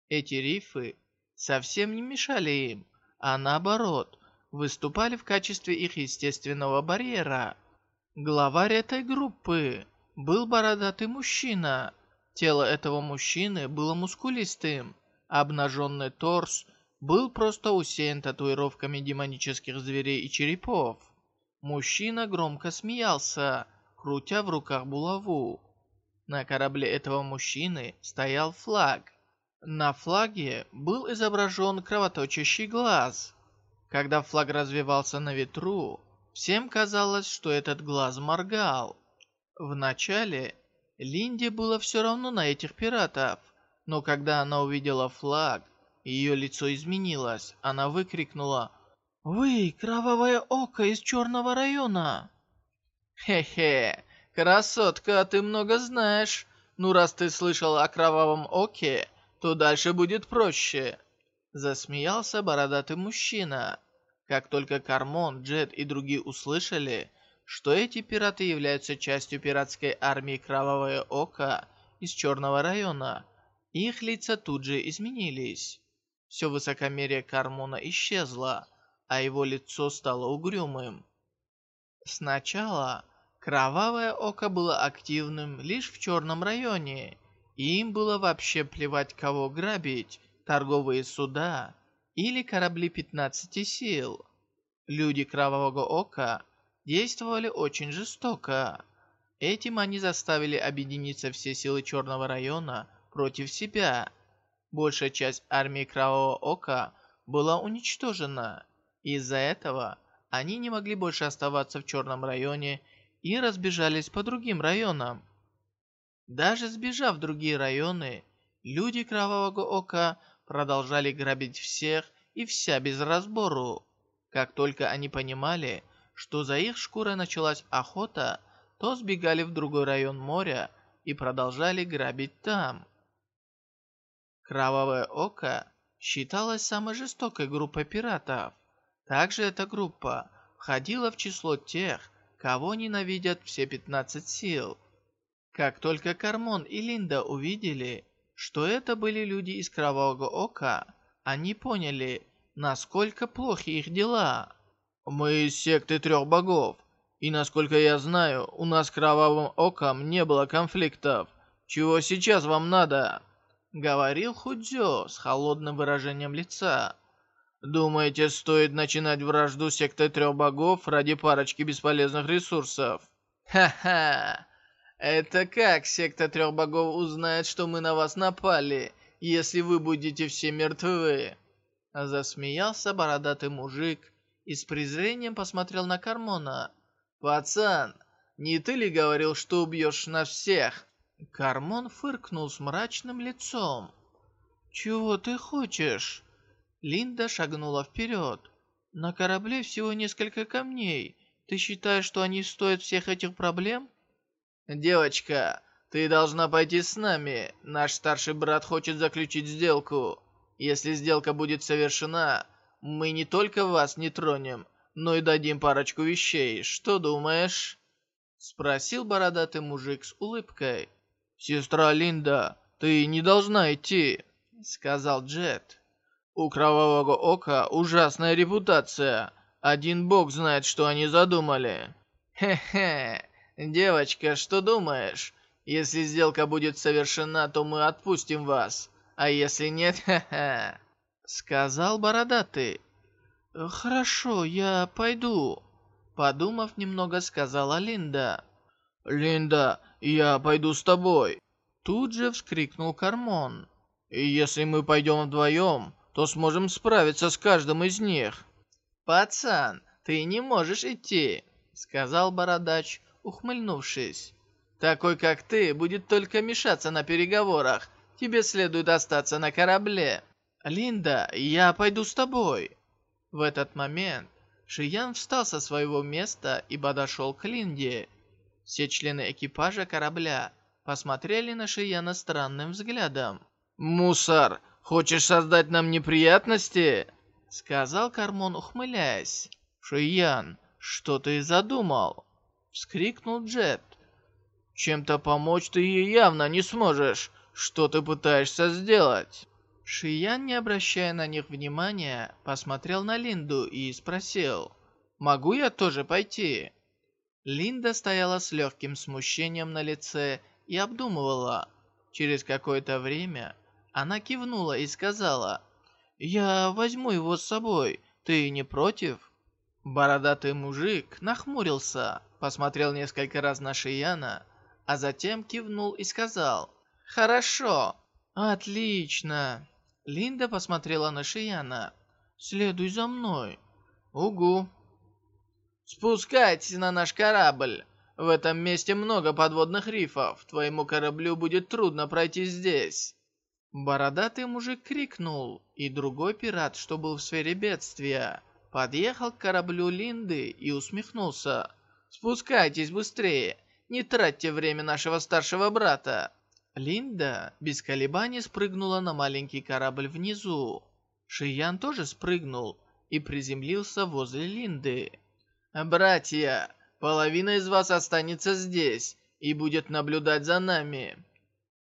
Эти рифы совсем не мешали им, а наоборот, выступали в качестве их естественного барьера. Главарь этой группы был бородатый мужчина. Тело этого мужчины было мускулистым, Обнаженный торс был просто усеян татуировками демонических зверей и черепов. Мужчина громко смеялся, крутя в руках булаву. На корабле этого мужчины стоял флаг. На флаге был изображен кровоточащий глаз. Когда флаг развивался на ветру, всем казалось, что этот глаз моргал. Вначале Линде было все равно на этих пиратов – но когда она увидела флаг, ее лицо изменилось. Она выкрикнула «Вы, кровавое око из черного района!» «Хе-хе, красотка, ты много знаешь. Ну, раз ты слышал о кровавом оке, то дальше будет проще». Засмеялся бородатый мужчина. Как только Кармон, Джет и другие услышали, что эти пираты являются частью пиратской армии Кровавое Око из Черного района, их лица тут же изменились. Все высокомерие Кармона исчезло, а его лицо стало угрюмым. Сначала Кровавое Око было активным лишь в черном районе, и им было вообще плевать, кого грабить, торговые суда или корабли 15 сил. Люди Кровавого Ока действовали очень жестоко. Этим они заставили объединиться все силы Черного района против себя. Большая часть армии Кровавого Ока была уничтожена. Из-за этого они не могли больше оставаться в Черном районе и разбежались по другим районам. Даже сбежав в другие районы, люди Кровавого Ока продолжали грабить всех и вся без разбору. Как только они понимали, что за их шкурой началась охота, то сбегали в другой район моря и продолжали грабить там. Кровавое Око считалось самой жестокой группой пиратов. Также эта группа входила в число тех, кого ненавидят все 15 сил. Как только Кармон и Линда увидели, что это были люди из Кровавого Ока, они поняли, насколько плохи их дела. «Мы из секты трех богов, и насколько я знаю, у нас с Кровавым Оком не было конфликтов. Чего сейчас вам надо?» Говорил Худзё с холодным выражением лица. «Думаете, стоит начинать вражду секты трех богов ради парочки бесполезных ресурсов?» «Ха-ха! Это как секта трех богов узнает, что мы на вас напали, если вы будете все мертвы?» Засмеялся бородатый мужик и с презрением посмотрел на Кармона. «Пацан, не ты ли говорил, что убьешь нас всех?» Кармон фыркнул с мрачным лицом. «Чего ты хочешь?» Линда шагнула вперед. «На корабле всего несколько камней. Ты считаешь, что они стоят всех этих проблем?» «Девочка, ты должна пойти с нами. Наш старший брат хочет заключить сделку. Если сделка будет совершена, мы не только вас не тронем, но и дадим парочку вещей. Что думаешь?» Спросил бородатый мужик с улыбкой. «Сестра Линда, ты не должна идти», — сказал Джет. У Кровавого Ока ужасная репутация. Один бог знает, что они задумали. Хе-хе. Девочка, что думаешь? Если сделка будет совершена, то мы отпустим вас. А если нет, ха-ха. Сказал бородатый. Хорошо, я пойду. Подумав немного, сказала Линда. Линда, я пойду с тобой. Тут же вскрикнул Кармон. И если мы пойдем вдвоем, то сможем справиться с каждым из них. «Пацан, ты не можешь идти», — сказал Бородач, ухмыльнувшись. «Такой, как ты, будет только мешаться на переговорах. Тебе следует остаться на корабле». «Линда, я пойду с тобой». В этот момент Шиян встал со своего места и подошел к Линде. Все члены экипажа корабля посмотрели на Шияна странным взглядом. «Мусор, «Хочешь создать нам неприятности?» Сказал Кармон, ухмыляясь. «Шиян, что ты задумал?» Вскрикнул Джет. «Чем-то помочь ты ей явно не сможешь. Что ты пытаешься сделать?» Шиян, не обращая на них внимания, посмотрел на Линду и спросил. «Могу я тоже пойти?» Линда стояла с легким смущением на лице и обдумывала. Через какое-то время она кивнула и сказала, «Я возьму его с собой, ты не против?» Бородатый мужик нахмурился, посмотрел несколько раз на Шияна, а затем кивнул и сказал, «Хорошо, отлично». Линда посмотрела на Шияна, «Следуй за мной». «Угу». «Спускайтесь на наш корабль. В этом месте много подводных рифов. Твоему кораблю будет трудно пройти здесь». Бородатый мужик крикнул, и другой пират, что был в сфере бедствия, подъехал к кораблю Линды и усмехнулся. «Спускайтесь быстрее, не тратьте время нашего старшего брата!» Линда без колебаний спрыгнула на маленький корабль внизу. Шиян тоже спрыгнул и приземлился возле Линды. «Братья, половина из вас останется здесь и будет наблюдать за нами.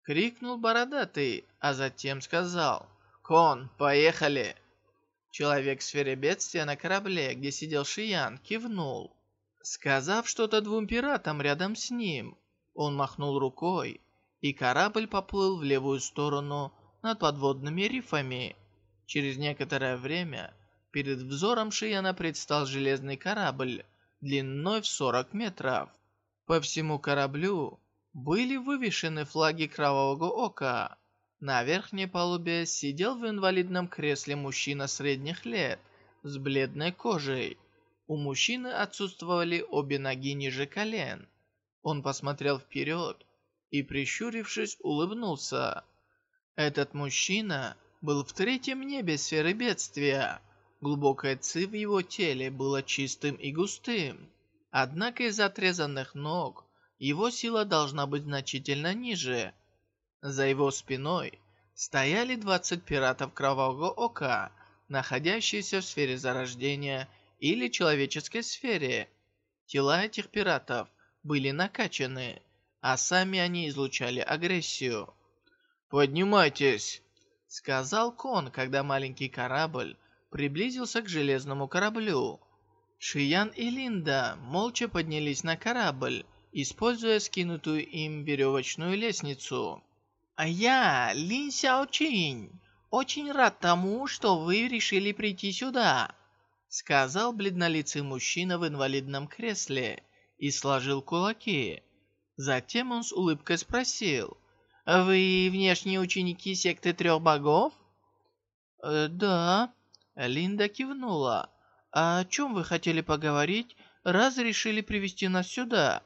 Крикнул бородатый, а затем сказал «Кон, поехали!» Человек в сфере бедствия на корабле, где сидел Шиян, кивнул. Сказав что-то двум пиратам рядом с ним, он махнул рукой, и корабль поплыл в левую сторону над подводными рифами. Через некоторое время перед взором Шияна предстал железный корабль длиной в 40 метров. По всему кораблю были вывешены флаги Кровавого Ока. На верхней палубе сидел в инвалидном кресле мужчина средних лет с бледной кожей. У мужчины отсутствовали обе ноги ниже колен. Он посмотрел вперед и, прищурившись, улыбнулся. Этот мужчина был в третьем небе сферы бедствия. Глубокое ци в его теле было чистым и густым. Однако из отрезанных ног его сила должна быть значительно ниже. За его спиной стояли 20 пиратов Кровавого Ока, находящиеся в сфере зарождения или человеческой сфере. Тела этих пиратов были накачаны, а сами они излучали агрессию. «Поднимайтесь!» — сказал Кон, когда маленький корабль приблизился к железному кораблю. Шиян и Линда молча поднялись на корабль, используя скинутую им веревочную лестницу. «А я Лин Сяочин, очень рад тому, что вы решили прийти сюда», сказал бледнолицый мужчина в инвалидном кресле и сложил кулаки. Затем он с улыбкой спросил, «Вы внешние ученики секты трех богов?» «Э, «Да», Линда кивнула. «А о чем вы хотели поговорить, раз решили привести нас сюда?»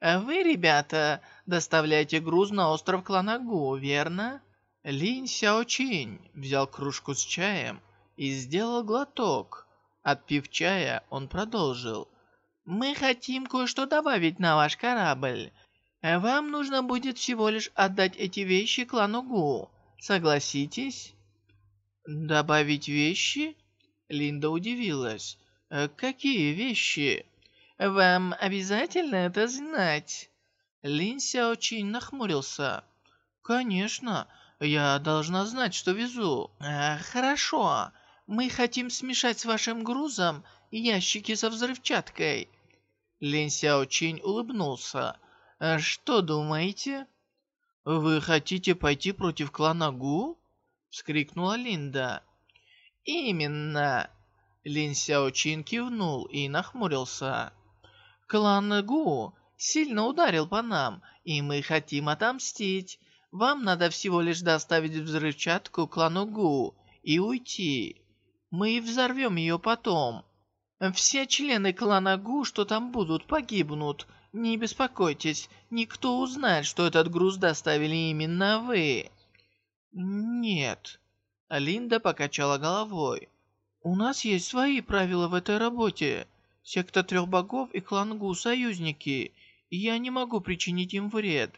А «Вы, ребята, доставляете груз на остров Кланагу, верно?» Линь Сяочин взял кружку с чаем и сделал глоток. Отпив чая, он продолжил. «Мы хотим кое-что добавить на ваш корабль. Вам нужно будет всего лишь отдать эти вещи клану Гу. Согласитесь?» «Добавить вещи?» Линда удивилась. «Какие вещи?» Вам обязательно это знать?» Лин очень нахмурился. «Конечно, Я должна знать, что везу. Э, хорошо. Мы хотим смешать с вашим грузом ящики со взрывчаткой. Лин Сяо улыбнулся. «Э, «Что думаете?» «Вы хотите пойти против клана Гу?» Вскрикнула Линда. «Именно!» Лин Сяо Чин кивнул и нахмурился. «Клан Гу сильно ударил по нам, и мы хотим отомстить. Вам надо всего лишь доставить взрывчатку клану Гу и уйти. Мы взорвем ее потом. Все члены клана Гу, что там будут, погибнут. Не беспокойтесь, никто узнает, что этот груз доставили именно вы». «Нет». Линда покачала головой. «У нас есть свои правила в этой работе. Секта Трех Богов и клан Гу союзники, и я не могу причинить им вред.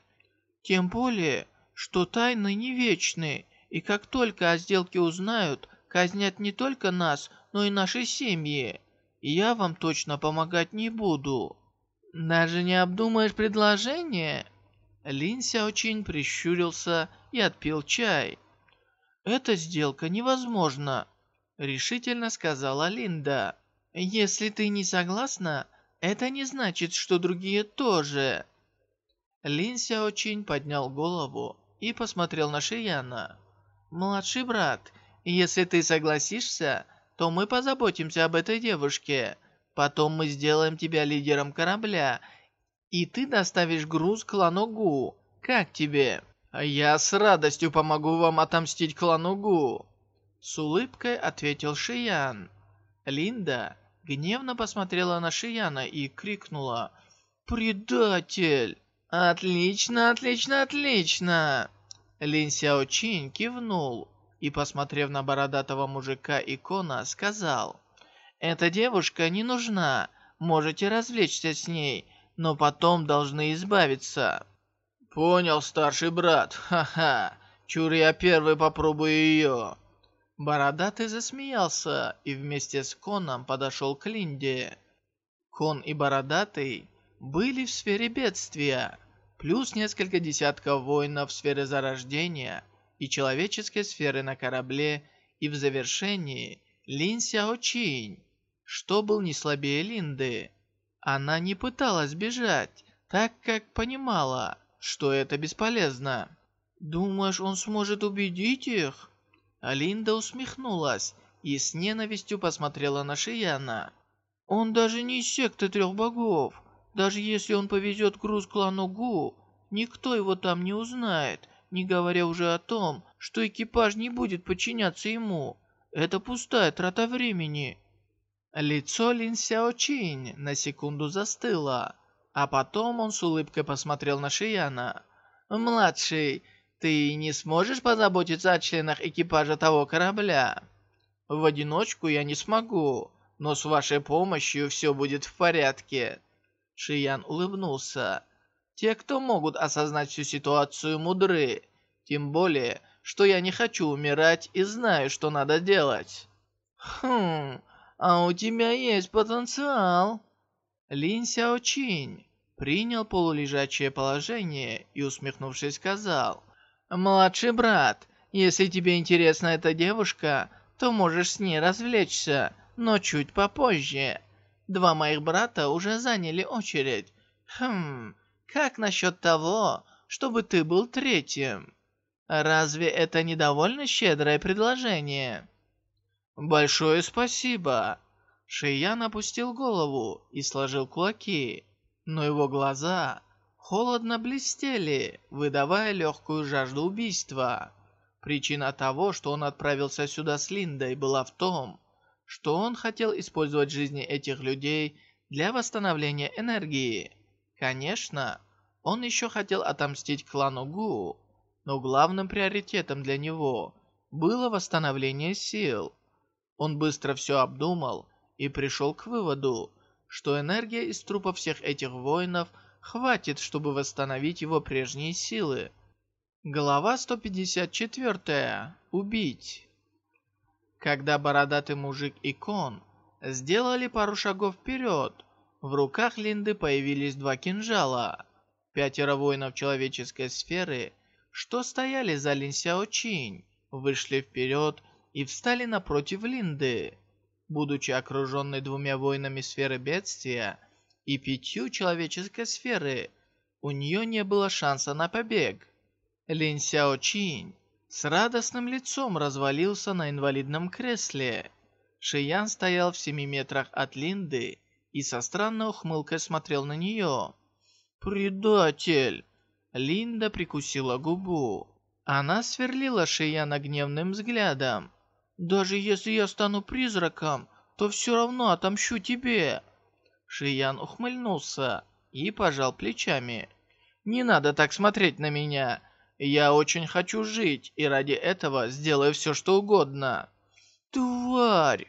Тем более, что тайны не вечны, и как только о сделке узнают, казнят не только нас, но и наши семьи. Я вам точно помогать не буду». «Даже не обдумаешь предложение?» Лин очень прищурился и отпил чай. «Эта сделка невозможна», — решительно сказала Линда. «Если ты не согласна, это не значит, что другие тоже». Лин очень поднял голову и посмотрел на Шияна. «Младший брат, если ты согласишься, то мы позаботимся об этой девушке. Потом мы сделаем тебя лидером корабля, и ты доставишь груз клану Гу. Как тебе?» «Я с радостью помогу вам отомстить клану Гу!» С улыбкой ответил Шиян. Линда гневно посмотрела на Шияна и крикнула «Предатель!» «Отлично, отлично, отлично!» Лин Сяо Чин кивнул и, посмотрев на бородатого мужика икона, сказал «Эта девушка не нужна, можете развлечься с ней, но потом должны избавиться». «Понял, старший брат, ха-ха, чур я первый попробую ее». Бородатый засмеялся и вместе с Коном подошел к Линде. Кон и Бородатый были в сфере бедствия, плюс несколько десятков воинов в сфере зарождения и человеческой сферы на корабле, и в завершении Лин Сяо Чинь, что был не слабее Линды. Она не пыталась бежать, так как понимала, что это бесполезно. «Думаешь, он сможет убедить их?» Алинда усмехнулась и с ненавистью посмотрела на Шияна. «Он даже не из секты трех богов. Даже если он повезет груз клану Гу, никто его там не узнает, не говоря уже о том, что экипаж не будет подчиняться ему. Это пустая трата времени». Лицо Лин Сяо Чинь на секунду застыло, а потом он с улыбкой посмотрел на Шияна. «Младший, ты не сможешь позаботиться о членах экипажа того корабля?» «В одиночку я не смогу, но с вашей помощью все будет в порядке». Шиян улыбнулся. «Те, кто могут осознать всю ситуацию, мудры. Тем более, что я не хочу умирать и знаю, что надо делать». «Хм, а у тебя есть потенциал». Лин Сяо Чинь принял полулежачее положение и, усмехнувшись, сказал, «Младший брат, если тебе интересна эта девушка, то можешь с ней развлечься, но чуть попозже. Два моих брата уже заняли очередь. Хм, как насчет того, чтобы ты был третьим? Разве это не довольно щедрое предложение?» «Большое спасибо!» Шиян опустил голову и сложил кулаки, но его глаза холодно блестели, выдавая легкую жажду убийства. Причина того, что он отправился сюда с Линдой, была в том, что он хотел использовать жизни этих людей для восстановления энергии. Конечно, он еще хотел отомстить клану Гу, но главным приоритетом для него было восстановление сил. Он быстро все обдумал и пришел к выводу, что энергия из трупа всех этих воинов хватит, чтобы восстановить его прежние силы. Глава 154. Убить. Когда бородатый мужик и кон сделали пару шагов вперед, в руках Линды появились два кинжала. Пятеро воинов человеческой сферы что стояли за Лин Сяочин, вышли вперед и встали напротив Линды. Будучи окруженной двумя воинами сферы бедствия и пятью человеческой сферы, у нее не было шанса на побег. Лин Сяочин с радостным лицом развалился на инвалидном кресле. Шиян стоял в семи метрах от Линды и со странной ухмылкой смотрел на нее. «Предатель!» Линда прикусила губу. Она сверлила Шияна гневным взглядом. «Даже если я стану призраком, то все равно отомщу тебе!» Шиян ухмыльнулся и пожал плечами. «Не надо так смотреть на меня. Я очень хочу жить, и ради этого сделаю все, что угодно». «Тварь!»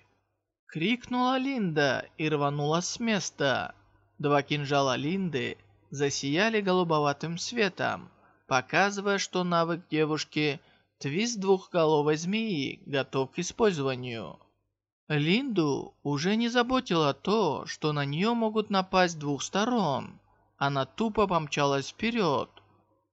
Крикнула Линда и рванула с места. Два кинжала Линды засияли голубоватым светом, показывая, что навык девушки Твист двухголовой змеи готов к использованию. Линду уже не заботило то, что на нее могут напасть с двух сторон. Она тупо помчалась вперед.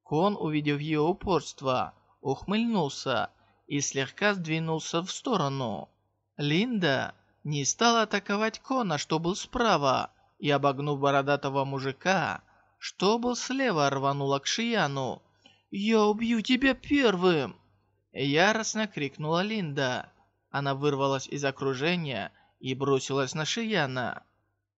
Кон, увидев ее упорство, ухмыльнулся и слегка сдвинулся в сторону. Линда не стала атаковать Кона, что был справа, и, обогнув бородатого мужика, что был слева, рванула к Шияну. «Я убью тебя первым!» Яростно крикнула Линда. Она вырвалась из окружения и бросилась на Шияна.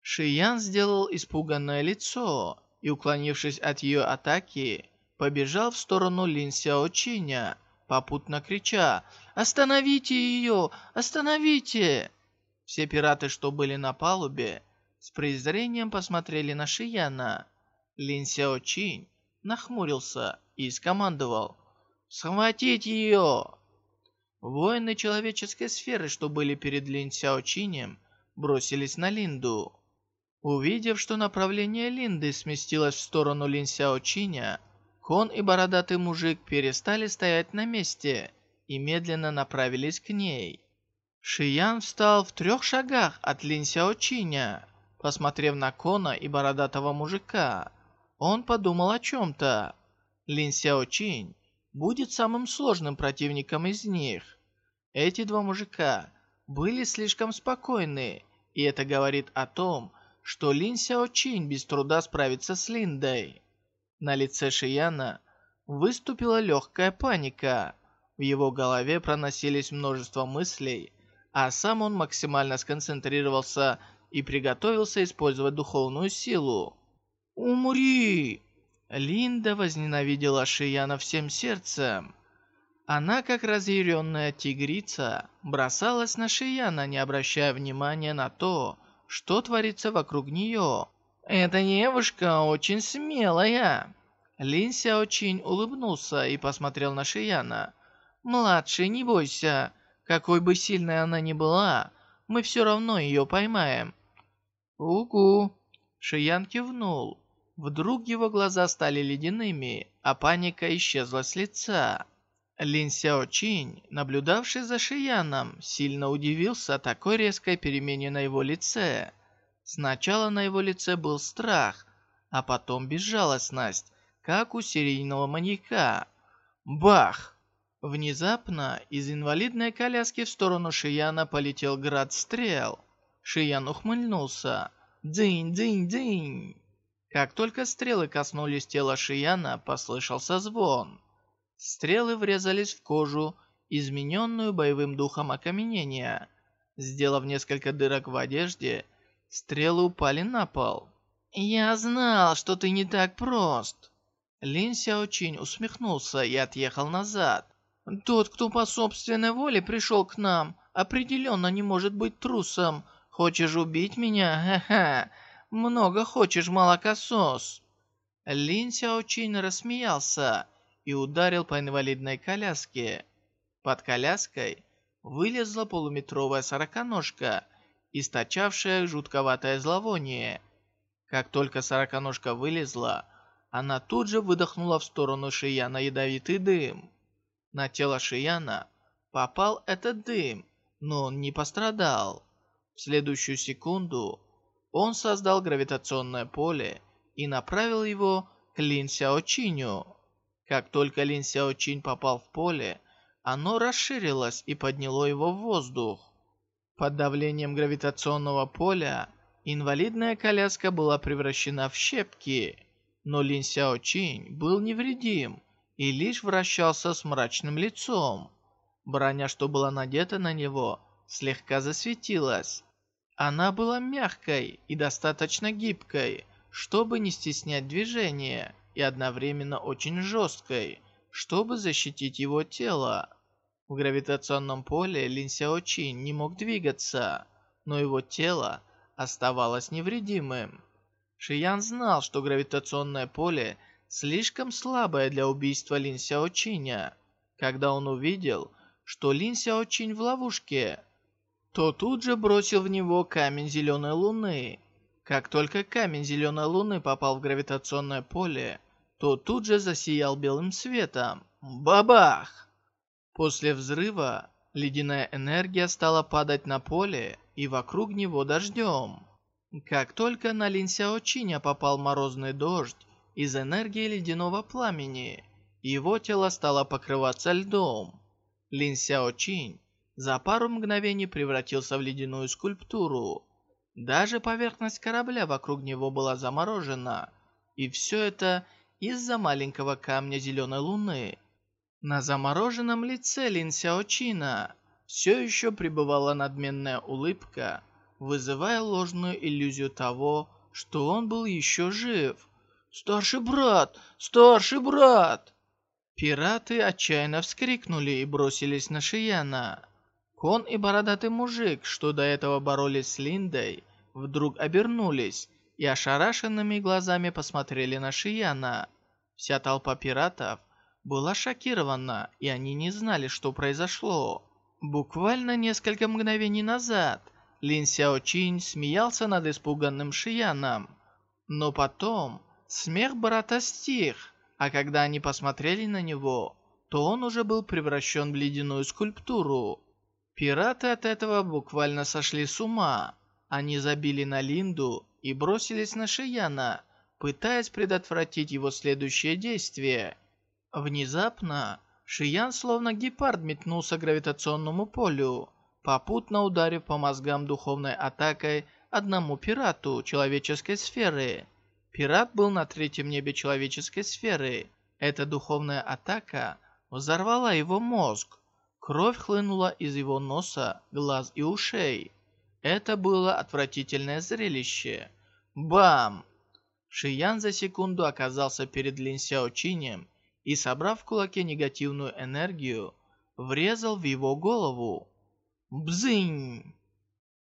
Шиян сделал испуганное лицо и, уклонившись от ее атаки, побежал в сторону Лин Сяочиня, попутно крича «Остановите ее! Остановите!» Все пираты, что были на палубе, с презрением посмотрели на Шияна. Лин Сяо нахмурился и скомандовал «Схватить ее!». Воины человеческой сферы, что были перед Лин Сяо Чинем, бросились на Линду. Увидев, что направление Линды сместилось в сторону Лин Сяо Чиня, Кон и бородатый мужик перестали стоять на месте и медленно направились к ней. Шиян встал в трех шагах от Лин Сяо Чиня, посмотрев на Кона и бородатого мужика. Он подумал о чем-то. Лин Сяо Чинь будет самым сложным противником из них. Эти два мужика были слишком спокойны, и это говорит о том, что Лин Сяо Чинь без труда справится с Линдой. На лице Шияна выступила легкая паника. В его голове проносились множество мыслей, а сам он максимально сконцентрировался и приготовился использовать духовную силу. «Умри!» Линда возненавидела Шияна всем сердцем. Она, как разъяренная тигрица, бросалась на Шияна, не обращая внимания на то, что творится вокруг нее. «Эта девушка очень смелая!» Лин очень улыбнулся и посмотрел на Шияна. «Младший, не бойся. Какой бы сильной она ни была, мы все равно ее поймаем». «Угу!» Шиян кивнул. Вдруг его глаза стали ледяными, а паника исчезла с лица. Лин Сяо Чинь, наблюдавший за Шияном, сильно удивился такой резкой перемене на его лице. Сначала на его лице был страх, а потом безжалостность, как у серийного маньяка. Бах! Внезапно из инвалидной коляски в сторону Шияна полетел град стрел. Шиян ухмыльнулся. «Дзынь, дзынь, дзынь!» Как только стрелы коснулись тела Шияна, послышался звон. Стрелы врезались в кожу, измененную боевым духом окаменения. Сделав несколько дырок в одежде, стрелы упали на пол. «Я знал, что ты не так прост!» Лин Сяочин усмехнулся и отъехал назад. «Тот, кто по собственной воле пришел к нам, определенно не может быть трусом. Хочешь убить меня? Ха-ха! Много хочешь, молокосос!» Лин Сяочин рассмеялся и ударил по инвалидной коляске. Под коляской вылезла полуметровая сороконожка, источавшая жутковатое зловоние. Как только сороконожка вылезла, она тут же выдохнула в сторону Шияна ядовитый дым. На тело Шияна попал этот дым, но он не пострадал. В следующую секунду он создал гравитационное поле и направил его к Лин Сяочиню. Как только Лин Сяочин попал в поле, оно расширилось и подняло его в воздух. Под давлением гравитационного поля инвалидная коляска была превращена в щепки, но Лин Сяочин был невредим и лишь вращался с мрачным лицом. Броня, что была надета на него, слегка засветилась. Она была мягкой и достаточно гибкой, чтобы не стеснять движение, и одновременно очень жесткой, чтобы защитить его тело. В гравитационном поле Лин Сяочин не мог двигаться, но его тело оставалось невредимым. Шиян знал, что гравитационное поле слишком слабое для убийства Лин Сяочиня. Когда он увидел, что Лин Сяочин в ловушке, то тут же бросил в него камень зеленой луны. Как только камень зеленой луны попал в гравитационное поле, то тут же засиял белым светом. Бабах! После взрыва ледяная энергия стала падать на поле и вокруг него дождем. Как только на Лин Сяочиня попал морозный дождь из энергии ледяного пламени, его тело стало покрываться льдом. Лин Сяочинь за пару мгновений превратился в ледяную скульптуру. Даже поверхность корабля вокруг него была заморожена. И все это из-за маленького камня зеленой луны. На замороженном лице Лин Сяочина все еще пребывала надменная улыбка, вызывая ложную иллюзию того, что он был еще жив. «Старший брат! Старший брат!» Пираты отчаянно вскрикнули и бросились на Шияна. Кон и бородатый мужик, что до этого боролись с Линдой, вдруг обернулись и ошарашенными глазами посмотрели на Шияна. Вся толпа пиратов была шокирована, и они не знали, что произошло. Буквально несколько мгновений назад Лин Сяо Чин смеялся над испуганным Шияном. Но потом смех брата стих, а когда они посмотрели на него, то он уже был превращен в ледяную скульптуру. Пираты от этого буквально сошли с ума. Они забили на Линду и бросились на Шияна, пытаясь предотвратить его следующее действие. Внезапно Шиян словно гепард метнулся к гравитационному полю, попутно ударив по мозгам духовной атакой одному пирату человеческой сферы. Пират был на третьем небе человеческой сферы. Эта духовная атака взорвала его мозг. Кровь хлынула из его носа, глаз и ушей. Это было отвратительное зрелище. Бам! Шиян за секунду оказался перед Лин Сяочинем и, собрав в кулаке негативную энергию, врезал в его голову. Бзынь!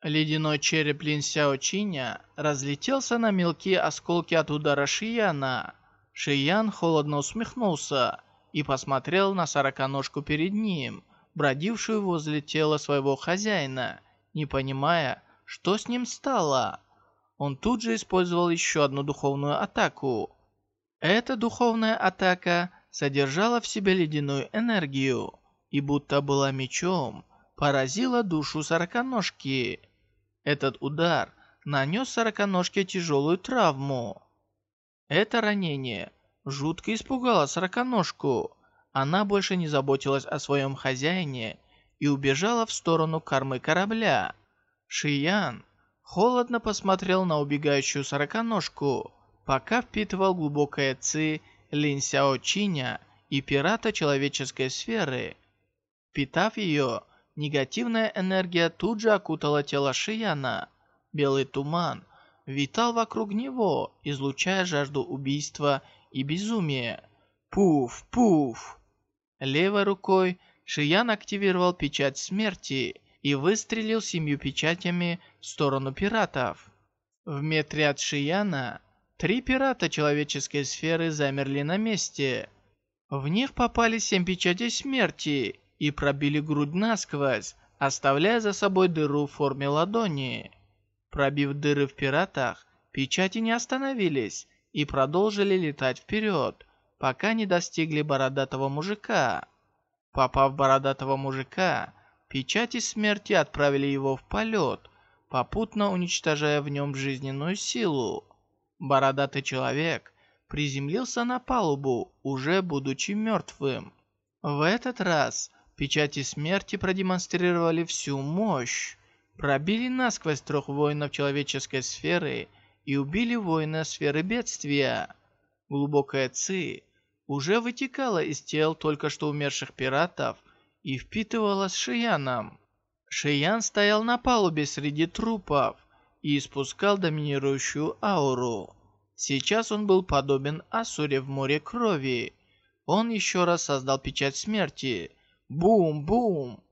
Ледяной череп Лин Сяочиня разлетелся на мелкие осколки от удара Шияна. Шиян холодно усмехнулся и посмотрел на сороконожку перед ним, бродившую возле тела своего хозяина, не понимая, что с ним стало. Он тут же использовал еще одну духовную атаку. Эта духовная атака содержала в себе ледяную энергию и будто была мечом, поразила душу сороконожки. Этот удар нанес сороконожке тяжелую травму. Это ранение жутко испугало сороконожку. Она больше не заботилась о своем хозяине и убежала в сторону кормы корабля. Шиян холодно посмотрел на убегающую сороконожку, пока впитывал глубокое ци Лин Сяо Чиня и пирата человеческой сферы. Впитав ее, Негативная энергия тут же окутала тело Шияна. Белый туман витал вокруг него, излучая жажду убийства и безумия. Пуф, пуф! Левой рукой Шиян активировал печать смерти и выстрелил семью печатями в сторону пиратов. В метре от Шияна три пирата человеческой сферы замерли на месте. В них попали семь печатей смерти и пробили грудь насквозь, оставляя за собой дыру в форме ладони. Пробив дыры в пиратах, печати не остановились и продолжили летать вперед, пока не достигли бородатого мужика. Попав в бородатого мужика, печати смерти отправили его в полет, попутно уничтожая в нем жизненную силу. Бородатый человек приземлился на палубу, уже будучи мертвым. В этот раз печати смерти продемонстрировали всю мощь, пробили насквозь трех воинов человеческой сферы и убили воина сферы бедствия. Глубокая ци уже вытекала из тел только что умерших пиратов и впитывалась Шияном. Шиян стоял на палубе среди трупов и испускал доминирующую ауру. Сейчас он был подобен Асуре в море крови. Он еще раз создал печать смерти. Бум-бум!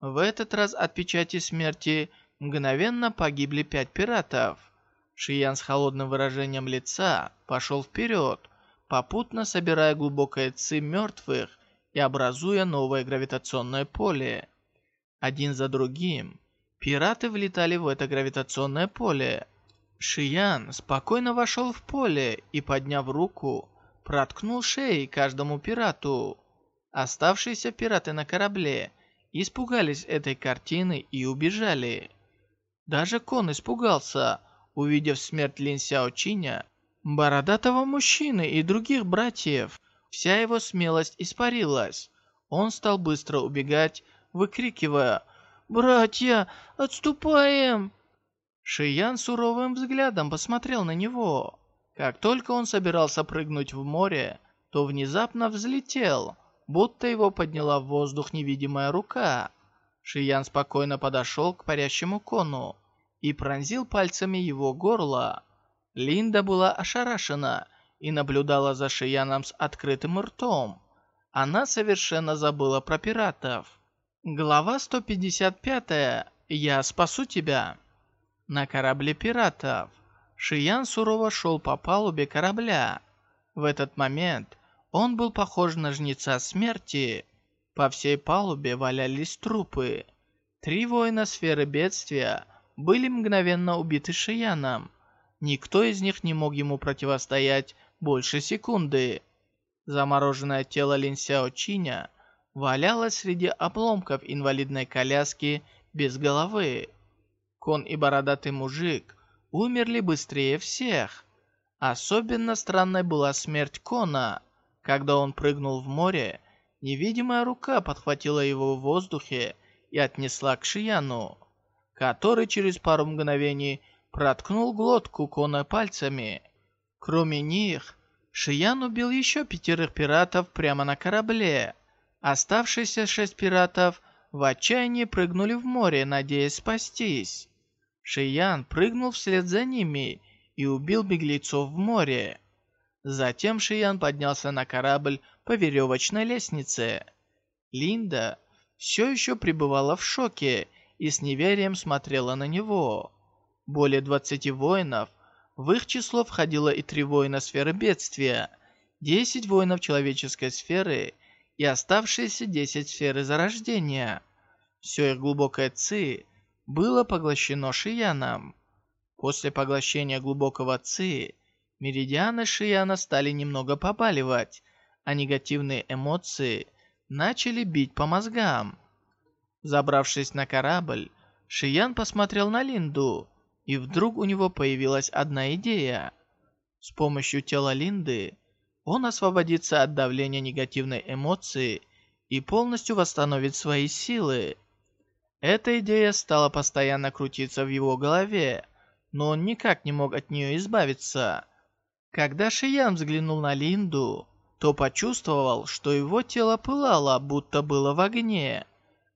В этот раз от печати смерти мгновенно погибли пять пиратов. Шиян с холодным выражением лица пошел вперед, попутно собирая глубокое ци мертвых и образуя новое гравитационное поле. Один за другим пираты влетали в это гравитационное поле. Шиян спокойно вошел в поле и, подняв руку, проткнул шеи каждому пирату. Оставшиеся пираты на корабле испугались этой картины и убежали. Даже Кон испугался, увидев смерть Лин Сяо Чиня, бородатого мужчины и других братьев. Вся его смелость испарилась. Он стал быстро убегать, выкрикивая «Братья, отступаем!» Шиян суровым взглядом посмотрел на него. Как только он собирался прыгнуть в море, то внезапно взлетел, будто его подняла в воздух невидимая рука. Шиян спокойно подошел к парящему кону и пронзил пальцами его горло. Линда была ошарашена и наблюдала за Шияном с открытым ртом. Она совершенно забыла про пиратов. Глава 155. Я спасу тебя. На корабле пиратов. Шиян сурово шел по палубе корабля. В этот момент он был похож на жнеца смерти. По всей палубе валялись трупы. Три воина сферы бедствия были мгновенно убиты Шияном. Никто из них не мог ему противостоять больше секунды. Замороженное тело Лин Сяо Чиня валялось среди обломков инвалидной коляски без головы. Кон и бородатый мужик умерли быстрее всех. Особенно странной была смерть Кона. Когда он прыгнул в море, невидимая рука подхватила его в воздухе и отнесла к Шияну, который через пару мгновений проткнул глотку Кона пальцами. Кроме них, Шиян убил еще пятерых пиратов прямо на корабле. Оставшиеся шесть пиратов в отчаянии прыгнули в море, надеясь спастись. Шиян прыгнул вслед за ними и убил беглецов в море. Затем Шиян поднялся на корабль по веревочной лестнице. Линда все еще пребывала в шоке и с неверием смотрела на него. Более 20 воинов, в их число входило и три воина сферы бедствия, 10 воинов человеческой сферы и оставшиеся 10 сферы зарождения. Все их глубокое ци было поглощено Шияном. После поглощения глубокого ци, меридианы Шияна стали немного побаливать, а негативные эмоции начали бить по мозгам. Забравшись на корабль, Шиян посмотрел на Линду, и вдруг у него появилась одна идея. С помощью тела Линды он освободится от давления негативной эмоции и полностью восстановит свои силы. Эта идея стала постоянно крутиться в его голове, но он никак не мог от нее избавиться. Когда Шиян взглянул на Линду, то почувствовал, что его тело пылало, будто было в огне.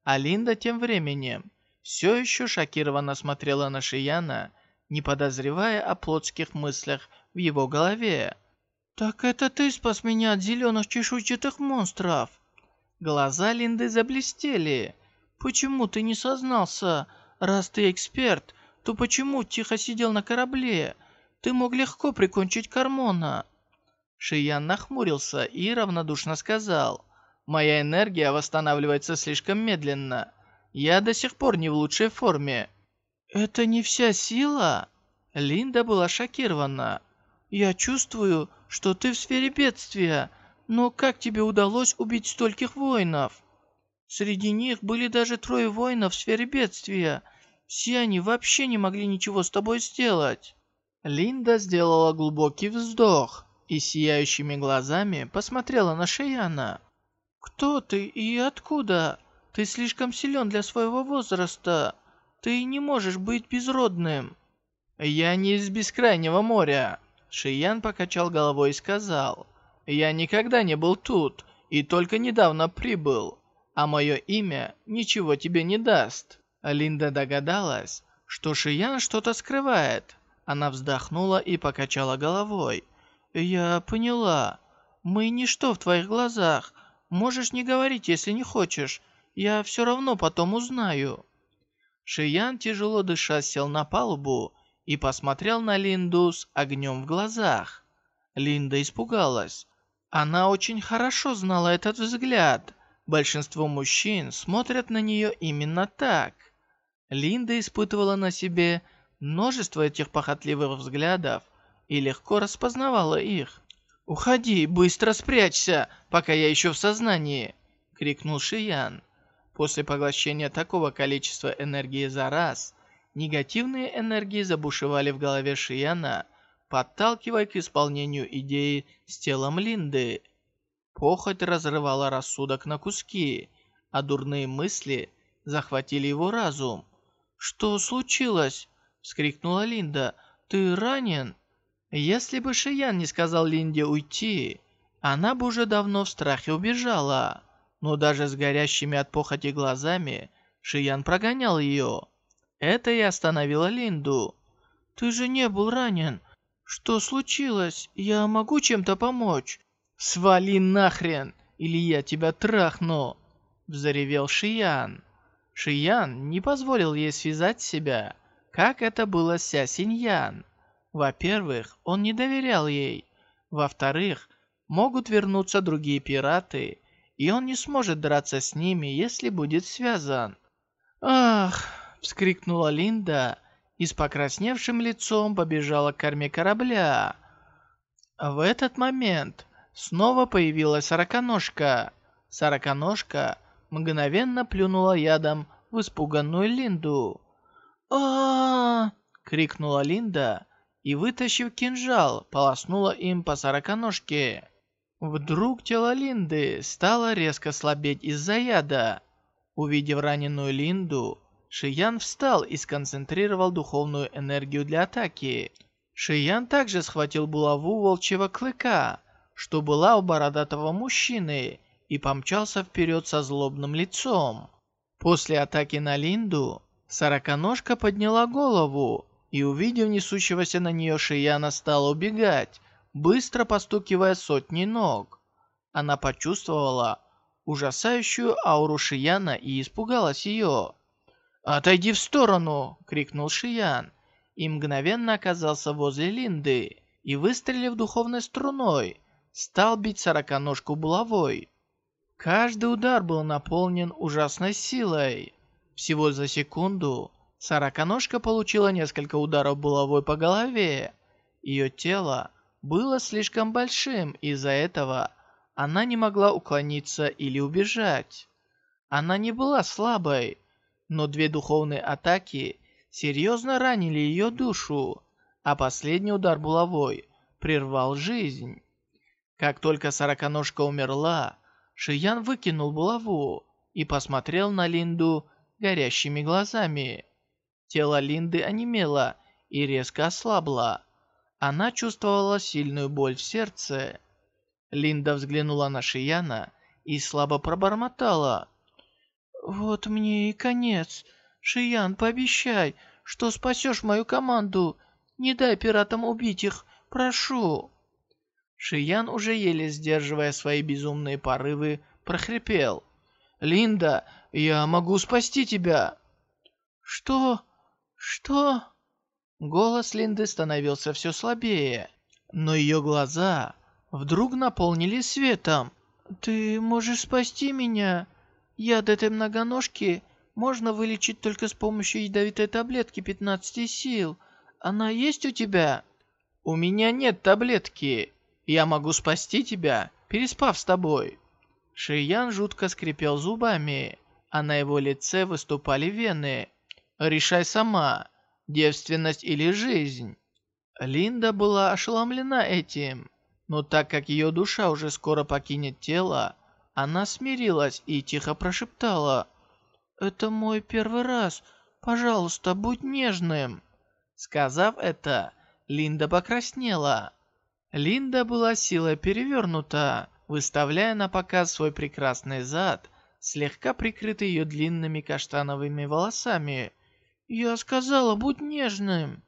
А тем временем все еще шокированно смотрела на Шияна, не подозревая о плотских мыслях в его голове. «Так это ты спас меня от зеленых чешуйчатых монстров!» Глаза Линды заблестели. Почему ты не сознался? Раз ты эксперт, то почему тихо сидел на корабле? Ты мог легко прикончить Кармона». Шиян нахмурился и равнодушно сказал, «Моя энергия восстанавливается слишком медленно. Я до сих пор не в лучшей форме». «Это не вся сила?» Линда была шокирована. «Я чувствую, что ты в сфере бедствия, но как тебе удалось убить стольких воинов?» Среди них были даже трое воинов в сфере бедствия. Все они вообще не могли ничего с тобой сделать. Линда сделала глубокий вздох. и сияющими глазами посмотрела на Шияна. «Кто ты и откуда? Ты слишком силен для своего возраста. Ты не можешь быть безродным». «Я не из бескрайнего моря», — Шиян покачал головой и сказал. «Я никогда не был тут и только недавно прибыл, а мое имя ничего тебе не даст». Линда догадалась, что Шиян что-то скрывает. Она вздохнула и покачала головой. «Я поняла. Мы ничто в твоих глазах. Можешь не говорить, если не хочешь. Я все равно потом узнаю». Шиян, тяжело дыша, сел на палубу и посмотрел на Линду с огнем в глазах. Линда испугалась. Она очень хорошо знала этот взгляд. Большинство мужчин смотрят на нее именно так. Линда испытывала на себе множество этих похотливых взглядов и легко распознавала их. «Уходи, быстро спрячься, пока я еще в сознании!» — крикнул Шиян. После поглощения такого количества энергии за раз, негативные энергии забушевали в голове Шияна, подталкивая к исполнению идеи с телом Линды. Похоть разрывала рассудок на куски, а дурные мысли захватили его разум. «Что случилось?» — вскрикнула Линда. «Ты ранен?» Если бы Шиян не сказал Линде уйти, она бы уже давно в страхе убежала. Но даже с горящими от похоти глазами Шиян прогонял ее. Это и остановило Линду. «Ты же не был ранен. Что случилось? Я могу чем-то помочь?» «Свали нахрен, или я тебя трахну!» Взревел Шиян. Шиян не позволил ей связать себя, как это было с Ся Синьян. Во-первых, он не доверял ей. Во-вторых, могут вернуться другие пираты, и он не сможет драться с ними, если будет связан. «Ах!» — вскрикнула Линда и с покрасневшим лицом побежала к корме корабля. В этот момент снова появилась сороконожка. Сороконожка мгновенно плюнула ядом в испуганную Линду. а, крикнула Линда и, вытащив кинжал, полоснула им по сороконожке. Вдруг тело Линды стало резко слабеть из-за яда. Увидев раненую Линду, Шиян встал и сконцентрировал духовную энергию для атаки. Шиян также схватил булаву волчьего клыка, что была у бородатого мужчины, и помчался вперед со злобным лицом. После атаки на Линду, сороконожка подняла голову и, увидев несущегося на нее Шияна, стала убегать, быстро постукивая сотни ног. Она почувствовала ужасающую ауру Шияна и испугалась ее. «Отойди в сторону!» — крикнул Шиян, и мгновенно оказался возле Линды, и, выстрелив духовной струной, стал бить сороконожку булавой. Каждый удар был наполнен ужасной силой. Всего за секунду сороконожка получила несколько ударов булавой по голове. Ее тело было слишком большим, из-за этого она не могла уклониться или убежать. Она не была слабой, но две духовные атаки серьезно ранили ее душу, а последний удар булавой прервал жизнь. Как только сороконожка умерла, Шиян выкинул булаву и посмотрел на Линду горящими глазами. Тело Линды онемело и резко ослабло. Она чувствовала сильную боль в сердце. Линда взглянула на Шияна и слабо пробормотала. «Вот мне и конец. Шиян, пообещай, что спасешь мою команду. Не дай пиратам убить их, прошу». Шиян, уже еле сдерживая свои безумные порывы, прохрипел. «Линда, я могу спасти тебя!» «Что? Что?» Голос Линды становился все слабее, но ее глаза вдруг наполнились светом. «Ты можешь спасти меня? Яд этой многоножки можно вылечить только с помощью ядовитой таблетки 15 сил. Она есть у тебя?» «У меня нет таблетки. Я могу спасти тебя, переспав с тобой». Шиян жутко скрипел зубами, а на его лице выступали вены. «Решай сама, девственность или жизнь». Линда была ошеломлена этим. Но так как ее душа уже скоро покинет тело, она смирилась и тихо прошептала «Это мой первый раз. Пожалуйста, будь нежным». Сказав это, Линда покраснела. Линда была силой перевернута, выставляя на показ свой прекрасный зад, слегка прикрытый ее длинными каштановыми волосами. «Я сказала, будь нежным.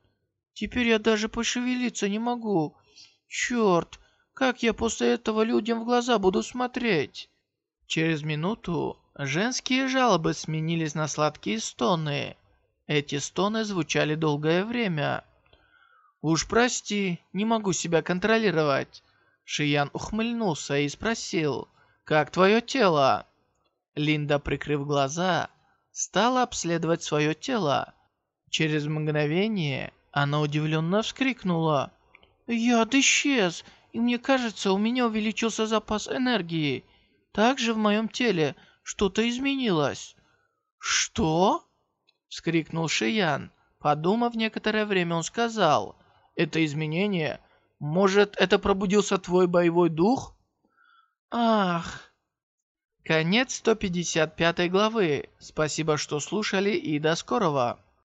Теперь я даже пошевелиться не могу. Черт, как я после этого людям в глаза буду смотреть?» Через минуту женские жалобы сменились на сладкие стоны. Эти стоны звучали долгое время. «Уж прости, не могу себя контролировать». Шиян ухмыльнулся и спросил, «Как твое тело?» Линда, прикрыв глаза, стала обследовать свое тело. Через мгновение она удивленно вскрикнула. «Яд исчез, и мне кажется, у меня увеличился запас энергии. Также в моем теле что-то изменилось». «Что?» — вскрикнул Шиян. Подумав некоторое время, он сказал, «Это изменение может, это пробудился твой боевой дух? Ах. Конец 155 главы. Спасибо, что слушали и до скорого.